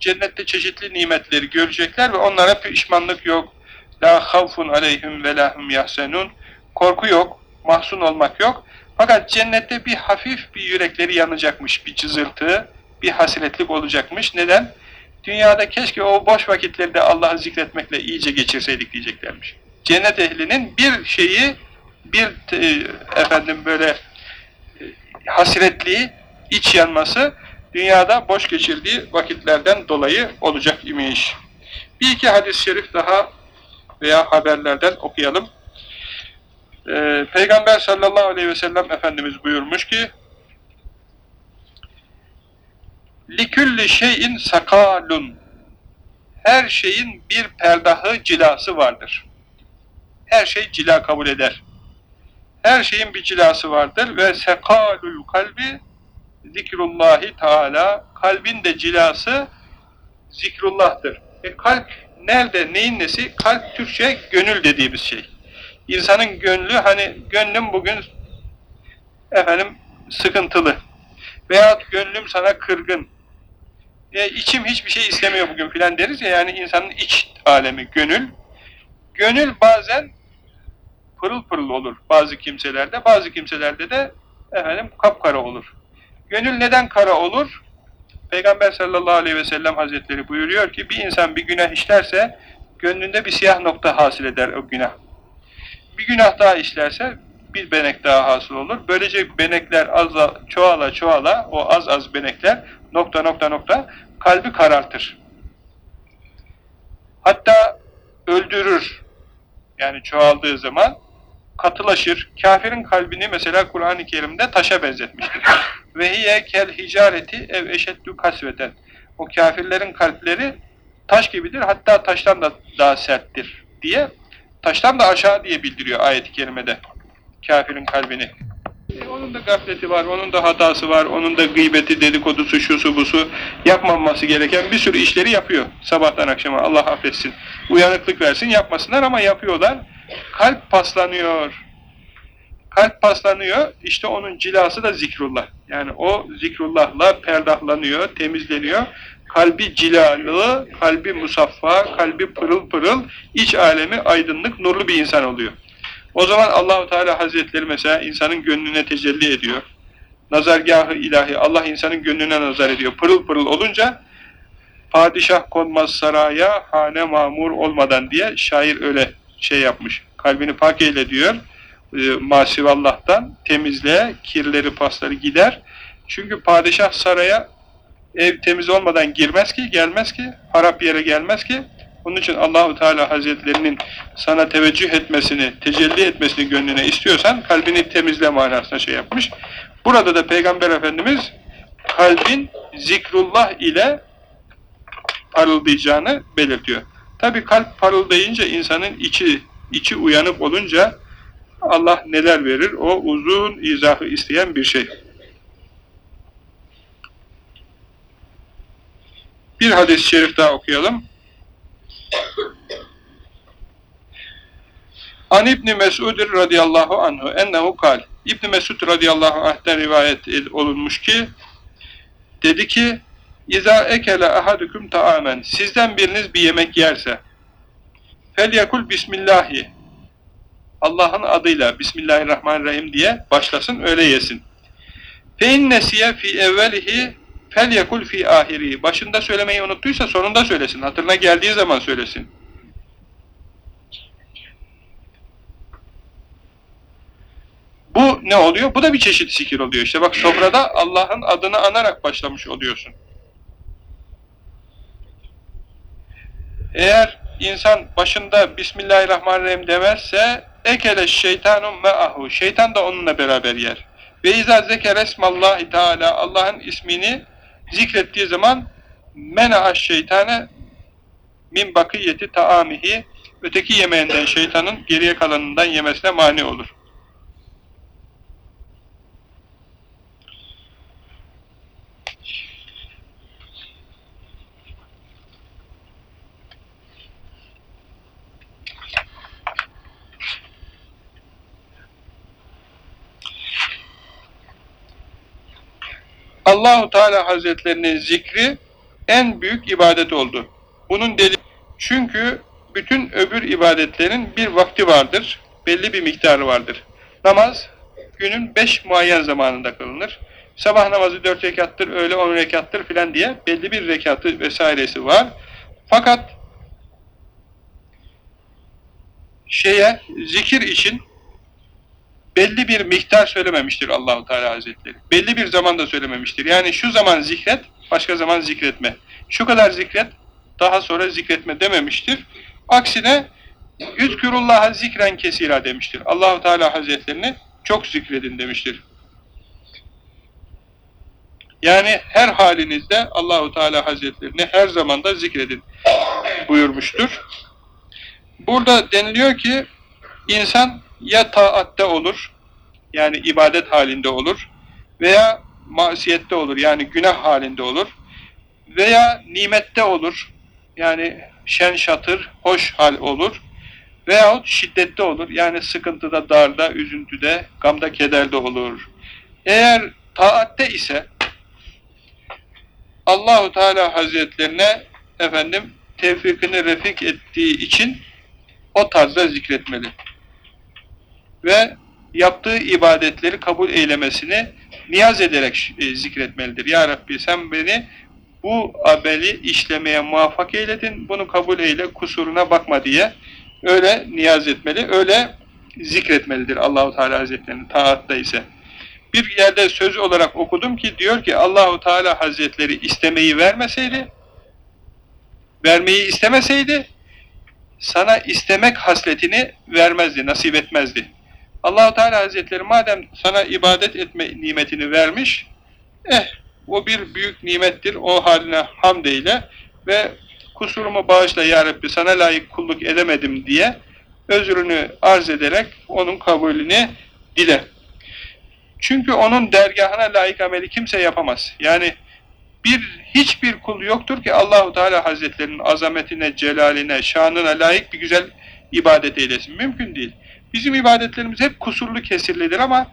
cennette çeşitli nimetleri görecekler ve onlara pişmanlık yok. La havfun aleyhim ve lahum yahsenun. Korku yok, mahzun olmak yok. Fakat cennette bir hafif bir yürekleri yanacakmış, bir cızırtı, bir hasretlik olacakmış. Neden? Dünyada keşke o boş vakitleri de Allah'ı zikretmekle iyice geçirseydik diyeceklermiş. Cennet ehlinin bir şeyi, bir e, efendim böyle e, hasretliği, iç yanması dünyada boş geçirdiği vakitlerden dolayı olacak imiş. Bir iki hadis-i şerif daha veya haberlerden okuyalım. Ee, Peygamber sallallahu aleyhi ve sellem Efendimiz buyurmuş ki likülli şeyin sakalun her şeyin bir perdahı cilası vardır. Her şey cila kabul eder. Her şeyin bir cilası vardır ve sekalul kalbi zikrullahi teala kalbin de cilası zikrullah'tır. E kalp nerede, neyin nesi? Kalp Türkçe gönül dediğimiz şey. İnsanın gönlü hani gönlüm bugün efendim sıkıntılı veyahut gönlüm sana kırgın e, içim hiçbir şey istemiyor bugün filan deriz ya yani insanın iç alemi gönül gönül bazen pırıl pırıl olur bazı kimselerde bazı kimselerde de efendim kapkara olur Gönül neden kara olur? Peygamber sallallahu aleyhi ve sellem hazretleri buyuruyor ki bir insan bir günah işlerse gönlünde bir siyah nokta hasıl eder o günah. Bir günah daha işlerse bir benek daha hasıl olur. Böylece benekler az çoğala çoğala o az az benekler nokta nokta nokta kalbi karartır. Hatta öldürür. Yani çoğaldığı zaman katılaşır. Kafirin kalbini mesela Kur'an-ı Kerim'de taşa benzetmiştir. Ve hiye kel hicareti ev eşeddu kasveten. O kafirlerin kalpleri taş gibidir. Hatta taştan da daha serttir diye. Taştan da aşağı diye bildiriyor ayet-i kerimede. Kafirin kalbini. E, onun da gafleti var, onun da hatası var, onun da gıybeti, dedikodusu, şusu, busu yapmaması gereken bir sürü işleri yapıyor sabahtan akşama. Allah affetsin. Uyanıklık versin, yapmasınlar ama yapıyorlar. Kalp paslanıyor. Kalp paslanıyor, işte onun cilası da zikrullah. Yani o zikrullahla perdahlanıyor, temizleniyor. Kalbi cilalı, kalbi musaffa, kalbi pırıl pırıl, iç alemi aydınlık, nurlu bir insan oluyor. O zaman Allahu Teala Hazretleri mesela insanın gönlüne tecelli ediyor. Nazargahı ilahi Allah insanın gönlüne nazar ediyor. Pırıl pırıl olunca padişah konmaz saraya hane mamur olmadan diye şair öyle şey yapmış. Kalbini pak eyle diyor. E, masivallah'tan temizle, kirleri pasları gider. Çünkü padişah saraya ev temiz olmadan girmez ki, gelmez ki, harap yere gelmez ki. Onun için Allahu Teala Hazretlerinin sana teveccüh etmesini, tecelli etmesini gönlüne istiyorsan kalbini temizle manasına şey yapmış. Burada da Peygamber Efendimiz kalbin zikrullah ile parıldayacağını belirtiyor. Tabi kalp parıldayınca insanın içi içi uyanık olunca Allah neler verir? O uzun izahı isteyen bir şey. Bir hadis-i şerif daha okuyalım. An İbni Mesud radıyallahu anhu ennehu kal. İbni Mesud radıyallahu anh'ten rivayet olunmuş ki dedi ki İza ekele ahadukum taamen sizden biriniz bir yemek yerse fel yakul bismillahi Allah'ın adıyla Bismillahirrahmanirrahim diye başlasın öyle yesin. Fe innesiye fi evvelihi fel yakul fi ahiri. Başında söylemeyi unuttuysa sonunda söylesin. Hatırına geldiği zaman söylesin. Bu ne oluyor? Bu da bir çeşit zikir oluyor. İşte bak sofrada Allah'ın adını anarak başlamış oluyorsun. Eğer insan başında Bismillahirrahmanirrahim demezse ekele şeytanun me'ahu. Şeytan da onunla beraber yer. Ve izâ zekeresmallahi teâlâ Allah'ın ismini zikrettiği zaman mena'aş şeytane min bakiyeti taamihi öteki yemeğinden şeytanın geriye kalanından yemesine mani olur. Allahu Teala Hazretlerinin zikri en büyük ibadet oldu. Bunun delili çünkü bütün öbür ibadetlerin bir vakti vardır, belli bir miktarı vardır. Namaz günün beş muayyen zamanında kılınır. Sabah namazı dört rekattır, öğle on rekattır filan diye belli bir rekatı vesairesi var. Fakat şeye zikir için belli bir miktar söylememiştir Allahu Teala Hazretleri. Belli bir zamanda söylememiştir. Yani şu zaman zikret, başka zaman zikretme. Şu kadar zikret, daha sonra zikretme dememiştir. Aksine yüzkürullah'a zikren kesira demiştir. Allahu Teala Hazretlerini çok zikredin demiştir. Yani her halinizde Allahu Teala Hazretlerini her zamanda zikredin buyurmuştur. Burada deniliyor ki insan ya taatte olur, yani ibadet halinde olur veya masiyette olur, yani günah halinde olur veya nimette olur, yani şen şatır, hoş hal olur veyahut şiddette olur, yani sıkıntıda, darda, üzüntüde, gamda, kederde olur. Eğer taatte ise Allahu Teala Hazretlerine efendim tevfikini refik ettiği için o tarzda zikretmeli ve yaptığı ibadetleri kabul eylemesini niyaz ederek e, zikretmelidir. Ya Rabbi sen beni bu ameli işlemeye muvaffak eyledin, bunu kabul eyle, kusuruna bakma diye öyle niyaz etmeli, öyle zikretmelidir Allahu Teala Hazretlerinin taatta ise. Bir yerde söz olarak okudum ki diyor ki Allahu Teala Hazretleri istemeyi vermeseydi, vermeyi istemeseydi sana istemek hasletini vermezdi, nasip etmezdi. Allahu Teala Hazretleri madem sana ibadet etme nimetini vermiş, eh o bir büyük nimettir. O haline hamd eyle ve kusurumu bağışla ya Rabbi sana layık kulluk edemedim diye özrünü arz ederek onun kabulünü dile. Çünkü onun dergahına layık ameli kimse yapamaz. Yani bir hiçbir kul yoktur ki Allahu Teala Hazretlerinin azametine, celaline, şanına layık bir güzel ibadet eylesin. Mümkün değil. Bizim ibadetlerimiz hep kusurlu kesirlidir ama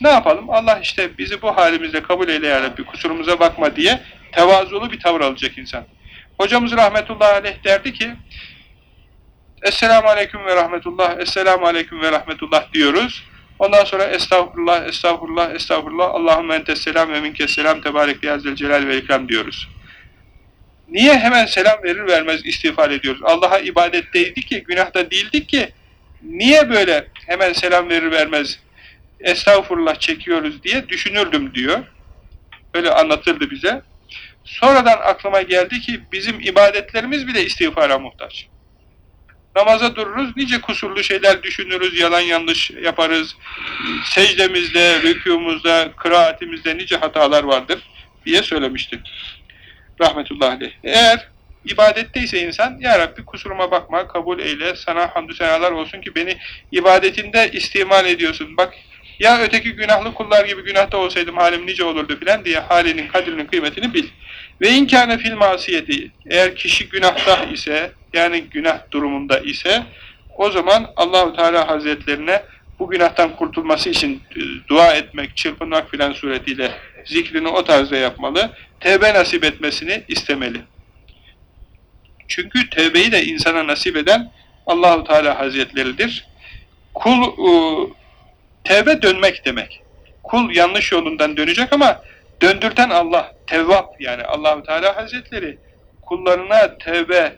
ne yapalım? Allah işte bizi bu halimizde kabul eyle ya Rabbi, kusurumuza bakma diye tevazulu bir tavır alacak insan. Hocamız rahmetullahi aleyh derdi ki Esselamu Aleyküm ve Rahmetullah, Esselamu Aleyküm ve Rahmetullah diyoruz. Ondan sonra Estağfurullah, Estağfurullah, Estağfurullah, Allahümme entes selam ve minkes selam, tebarek yazel celal ve ikram diyoruz. Niye hemen selam verir vermez istiğfar ediyoruz? Allah'a ibadetteydik ki, günahta değildik ki, niye böyle hemen selam verir vermez estağfurullah çekiyoruz diye düşünürdüm diyor. Böyle anlatırdı bize. Sonradan aklıma geldi ki bizim ibadetlerimiz bile istiğfara muhtaç. Namaza dururuz, nice kusurlu şeyler düşünürüz, yalan yanlış yaparız. Secdemizde, rükûmuzda, kıraatimizde nice hatalar vardır diye söylemişti. Rahmetullahi aleyh. Eğer ibadetteyse insan, Ya Rabbi kusuruma bakma, kabul eyle, sana hamdü senalar olsun ki beni ibadetinde istimal ediyorsun. Bak ya öteki günahlı kullar gibi günahta olsaydım halim nice olurdu filan diye halinin kadrinin kıymetini bil. Ve inkâne fil masiyeti eğer kişi günahta ise yani günah durumunda ise o zaman Allahu Teala Hazretlerine bu günahtan kurtulması için e, dua etmek, çırpınmak filan suretiyle zikrini o tarzda yapmalı. Tevbe nasip etmesini istemeli. Çünkü tevbeyi de insana nasip eden Allahu Teala Hazretleridir. Kul e, dönmek demek. Kul yanlış yolundan dönecek ama döndürten Allah, tevvap yani Allahu Teala Hazretleri kullarına tevbe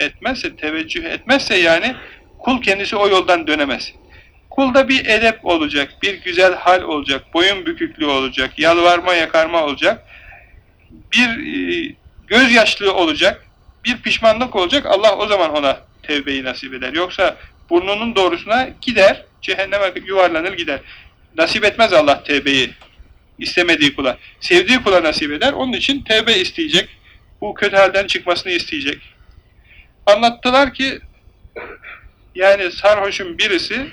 etmezse, teveccüh etmezse yani kul kendisi o yoldan dönemez. Kulda bir edep olacak, bir güzel hal olacak, boyun büküklüğü olacak, yalvarma yakarma olacak, bir e, gözyaşlığı olacak, bir pişmanlık olacak, Allah o zaman ona tevbeyi nasip eder. Yoksa burnunun doğrusuna gider, cehenneme yuvarlanır gider. Nasip etmez Allah tevbeyi istemediği kula. Sevdiği kula nasip eder. Onun için tevbe isteyecek. Bu kötü halden çıkmasını isteyecek. Anlattılar ki yani sarhoşun birisi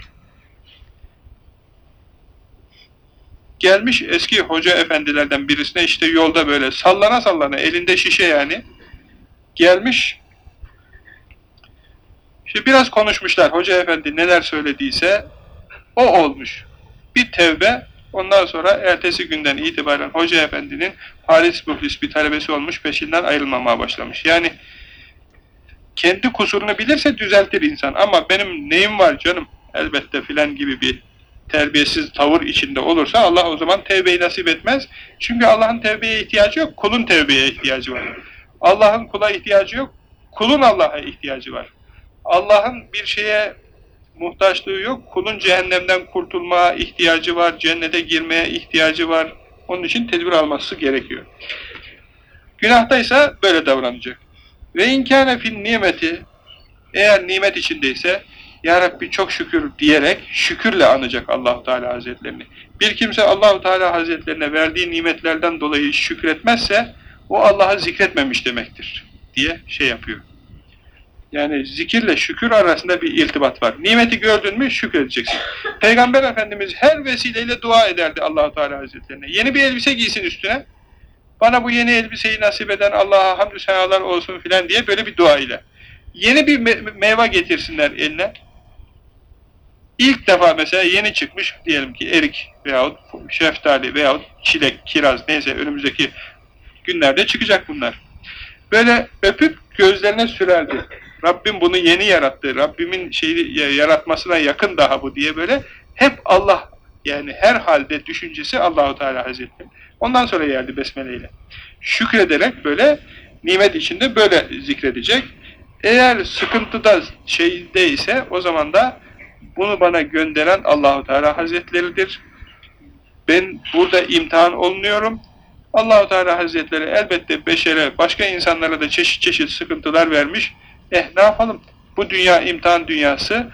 gelmiş eski hoca efendilerden birisine işte yolda böyle sallana sallana elinde şişe yani gelmiş işte biraz konuşmuşlar hoca efendi neler söylediyse o olmuş. Bir tevbe, ondan sonra ertesi günden itibaren Hoca Efendi'nin Paris Müflis bir talebesi olmuş, peşinden ayrılmamaya başlamış. Yani kendi kusurunu bilirse düzeltir insan ama benim neyim var canım elbette filan gibi bir terbiyesiz tavır içinde olursa Allah o zaman tevbeyi nasip etmez. Çünkü Allah'ın tevbeye ihtiyacı yok, kulun tevbeye ihtiyacı var. Allah'ın kula ihtiyacı yok, kulun Allah'a ihtiyacı var. Allah'ın bir şeye muhtaçlığı yok. Kulun cehennemden kurtulmaya ihtiyacı var, cennete girmeye ihtiyacı var. Onun için tedbir alması gerekiyor. Günahtaysa böyle davranacak. Ve inkâne fin nimeti eğer nimet içindeyse Ya Rabbi çok şükür diyerek şükürle anacak Allahu Teala Hazretlerini. Bir kimse Allahu Teala Hazretlerine verdiği nimetlerden dolayı şükretmezse o Allah'ı zikretmemiş demektir diye şey yapıyor. Yani zikirle şükür arasında bir irtibat var. Nimeti gördün mü şükredeceksin. Peygamber Efendimiz her vesileyle dua ederdi Allahu Teala Hazretlerine. Yeni bir elbise giysin üstüne. Bana bu yeni elbiseyi nasip eden Allah'a hamdü senalar olsun filan diye böyle bir dua ile. Yeni bir me meyve getirsinler eline. İlk defa mesela yeni çıkmış diyelim ki erik veyahut şeftali veyahut çilek, kiraz neyse önümüzdeki günlerde çıkacak bunlar. Böyle öpüp gözlerine sürerdi. Rabbim bunu yeni yarattı, Rabbimin şeyi yaratmasına yakın daha bu diye böyle hep Allah Yani her halde düşüncesi Allahu Teala Hazretleri. Ondan sonra geldi besmele ile. Şükrederek böyle nimet içinde böyle zikredecek. Eğer sıkıntıda şeyde ise o zaman da bunu bana gönderen Allahu Teala Hazretleridir. Ben burada imtihan olunuyorum. Allahu Teala Hazretleri elbette beşere, başka insanlara da çeşit çeşit sıkıntılar vermiş. Eh ne yapalım? Bu dünya imtihan dünyası.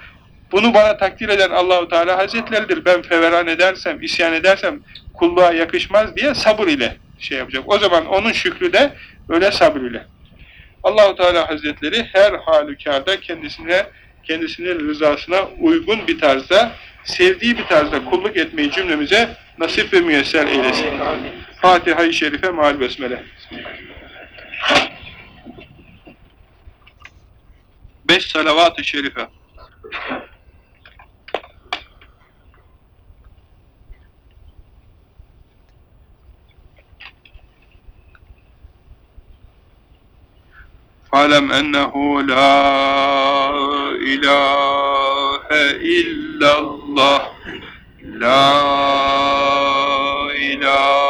Bunu bana takdir eden Allahu Teala Hazretleridir. Ben feveran edersem, isyan edersem kulluğa yakışmaz diye sabır ile şey yapacak. O zaman onun şükrü de öyle sabır ile. Allahu Teala Hazretleri her halükarda kendisine kendisinin rızasına uygun bir tarzda, sevdiği bir tarzda kulluk etmeyi cümlemize nasip ve müyesser eylesin. Fatiha-i Şerife mal besmele. Beş salavat-ı şerife. فاعلم أنه لا إله إلا الله لا إله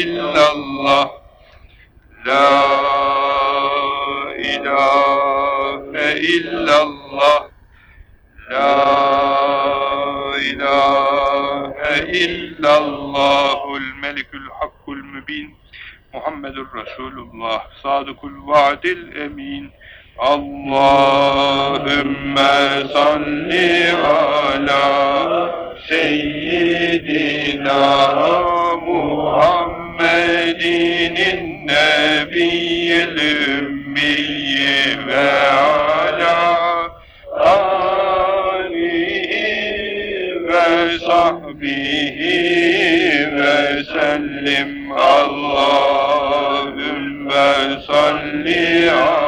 illallah. La ilahe illallah. La ilahe illallahul melikul hakkul mübin. Muhammedur Resulullah Sadıkul vaadil emin. Allahümme salli ala seyyidina Muhammed. Muhammedinin nebiyyil ümmiyi ve ala alihi ve sahbihi ve sellim Allahümme salli ala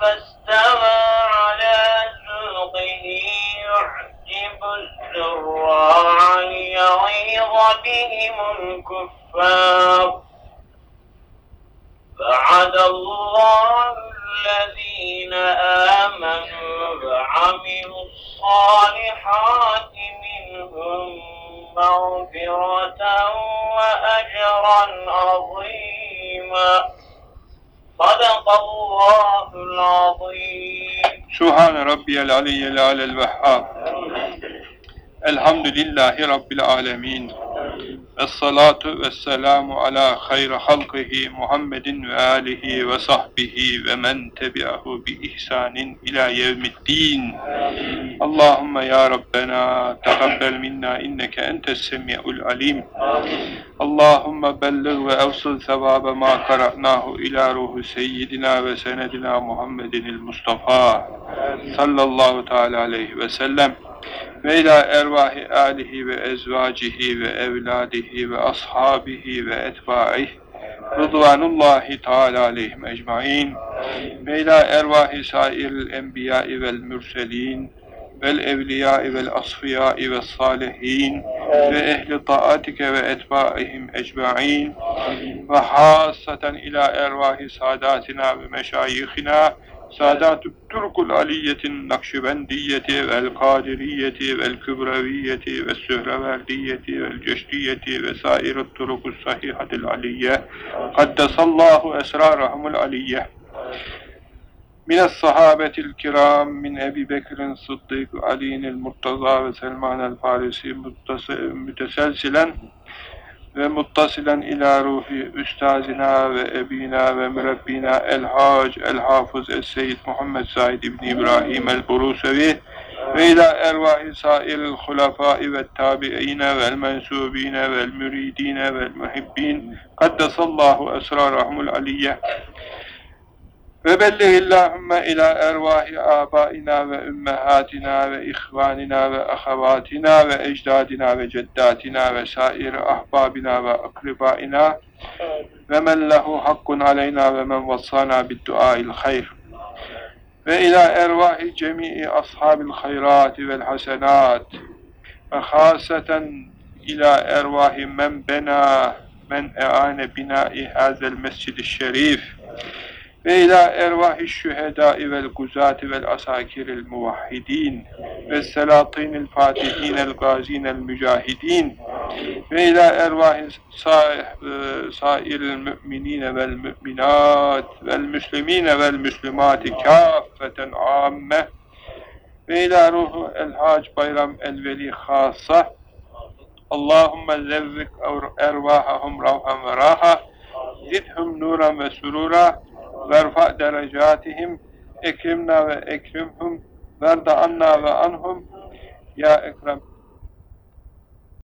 فاستوى على سوقه يعجب الزراع ليغيظ بهم الكفار. فعد الله الذين آمنوا وعملوا الصالحات منهم مغفرة وأجرا عظيما. صدق الله العظيم. سبحان ربي العلي الأعلى الوهاب. الحمد لله رب العالمين. Alemin. Essalatu vesselamu ala hayri halkihi Muhammedin ve alihi ve sahbihi ve men tebi'ahu bi ihsanin ila yevmiddin. Allahümme ya Rabbena tekabbel minna inneke entes semi'ul alim. Allahümme bellig ve evsil sevabe ma kara'nahu ila ruhu seyyidina ve senedina Muhammedinil Mustafa sallallahu teala aleyhi ve sellem ve ila ervahi alihi ve ezvacihi ve evladihi ve ashabihi ve etbaih Rıdvanullahi Teala aleyhim ecmain ve ila ervahi sairil enbiyai vel mürselin vel evliyai vel asfiyai ve salihin ve ehli taatike ve Sadat-ı Turkul Aliyetin Nakşibendiyeti vel Kadiriyeti vel Kübreviyeti ve Sühreverdiyeti vel Ceşdiyeti ve sair-i turukus sahihatil aliyye. Kaddesallahu esrarahumul aliyye. Kiram min Ebi Bekir'in Sıddık Ali'nil Murtaza ve Selman el Farisi müteselsilen ve muttasilen ila ruhi üstazina ve ebina ve mürebbina el hac el hafız el seyyid Muhammed Said İbni İbrahim el Burusevi ve ila ervahi sairil hulafai ve tabi'ine vel mensubine vel müridine vel muhibbin kaddesallahu esrarahumul aliyye ve bellihillahümme ila ervahi abaina ve ümmehatina ve ihvanina ve ahavatina ve ecdadina ve ceddatina ve sair ahbabina ve akribaina ve men lehu hakkun aleyna ve men vassana bidduail hayr ve ila ervahi cemii ashabil hayrati vel hasenat ve ila ervahi şühedai vel guzati vel asakiril muvahhidin ve selatinil fatihinel gazinel mücahidin ve ila ervahi sa e, sairil müminine vel müminat vel müslimine vel müslimati kâffeten âmme. Ve ila ruhu el hac bayram el veli khassa Allahümme zevvik ervahahum ravhan ve raha zidhum nuran ve surura verfa derecatihim ekrimna ve ekrimhum verda anna ve anhum. Ya ekrem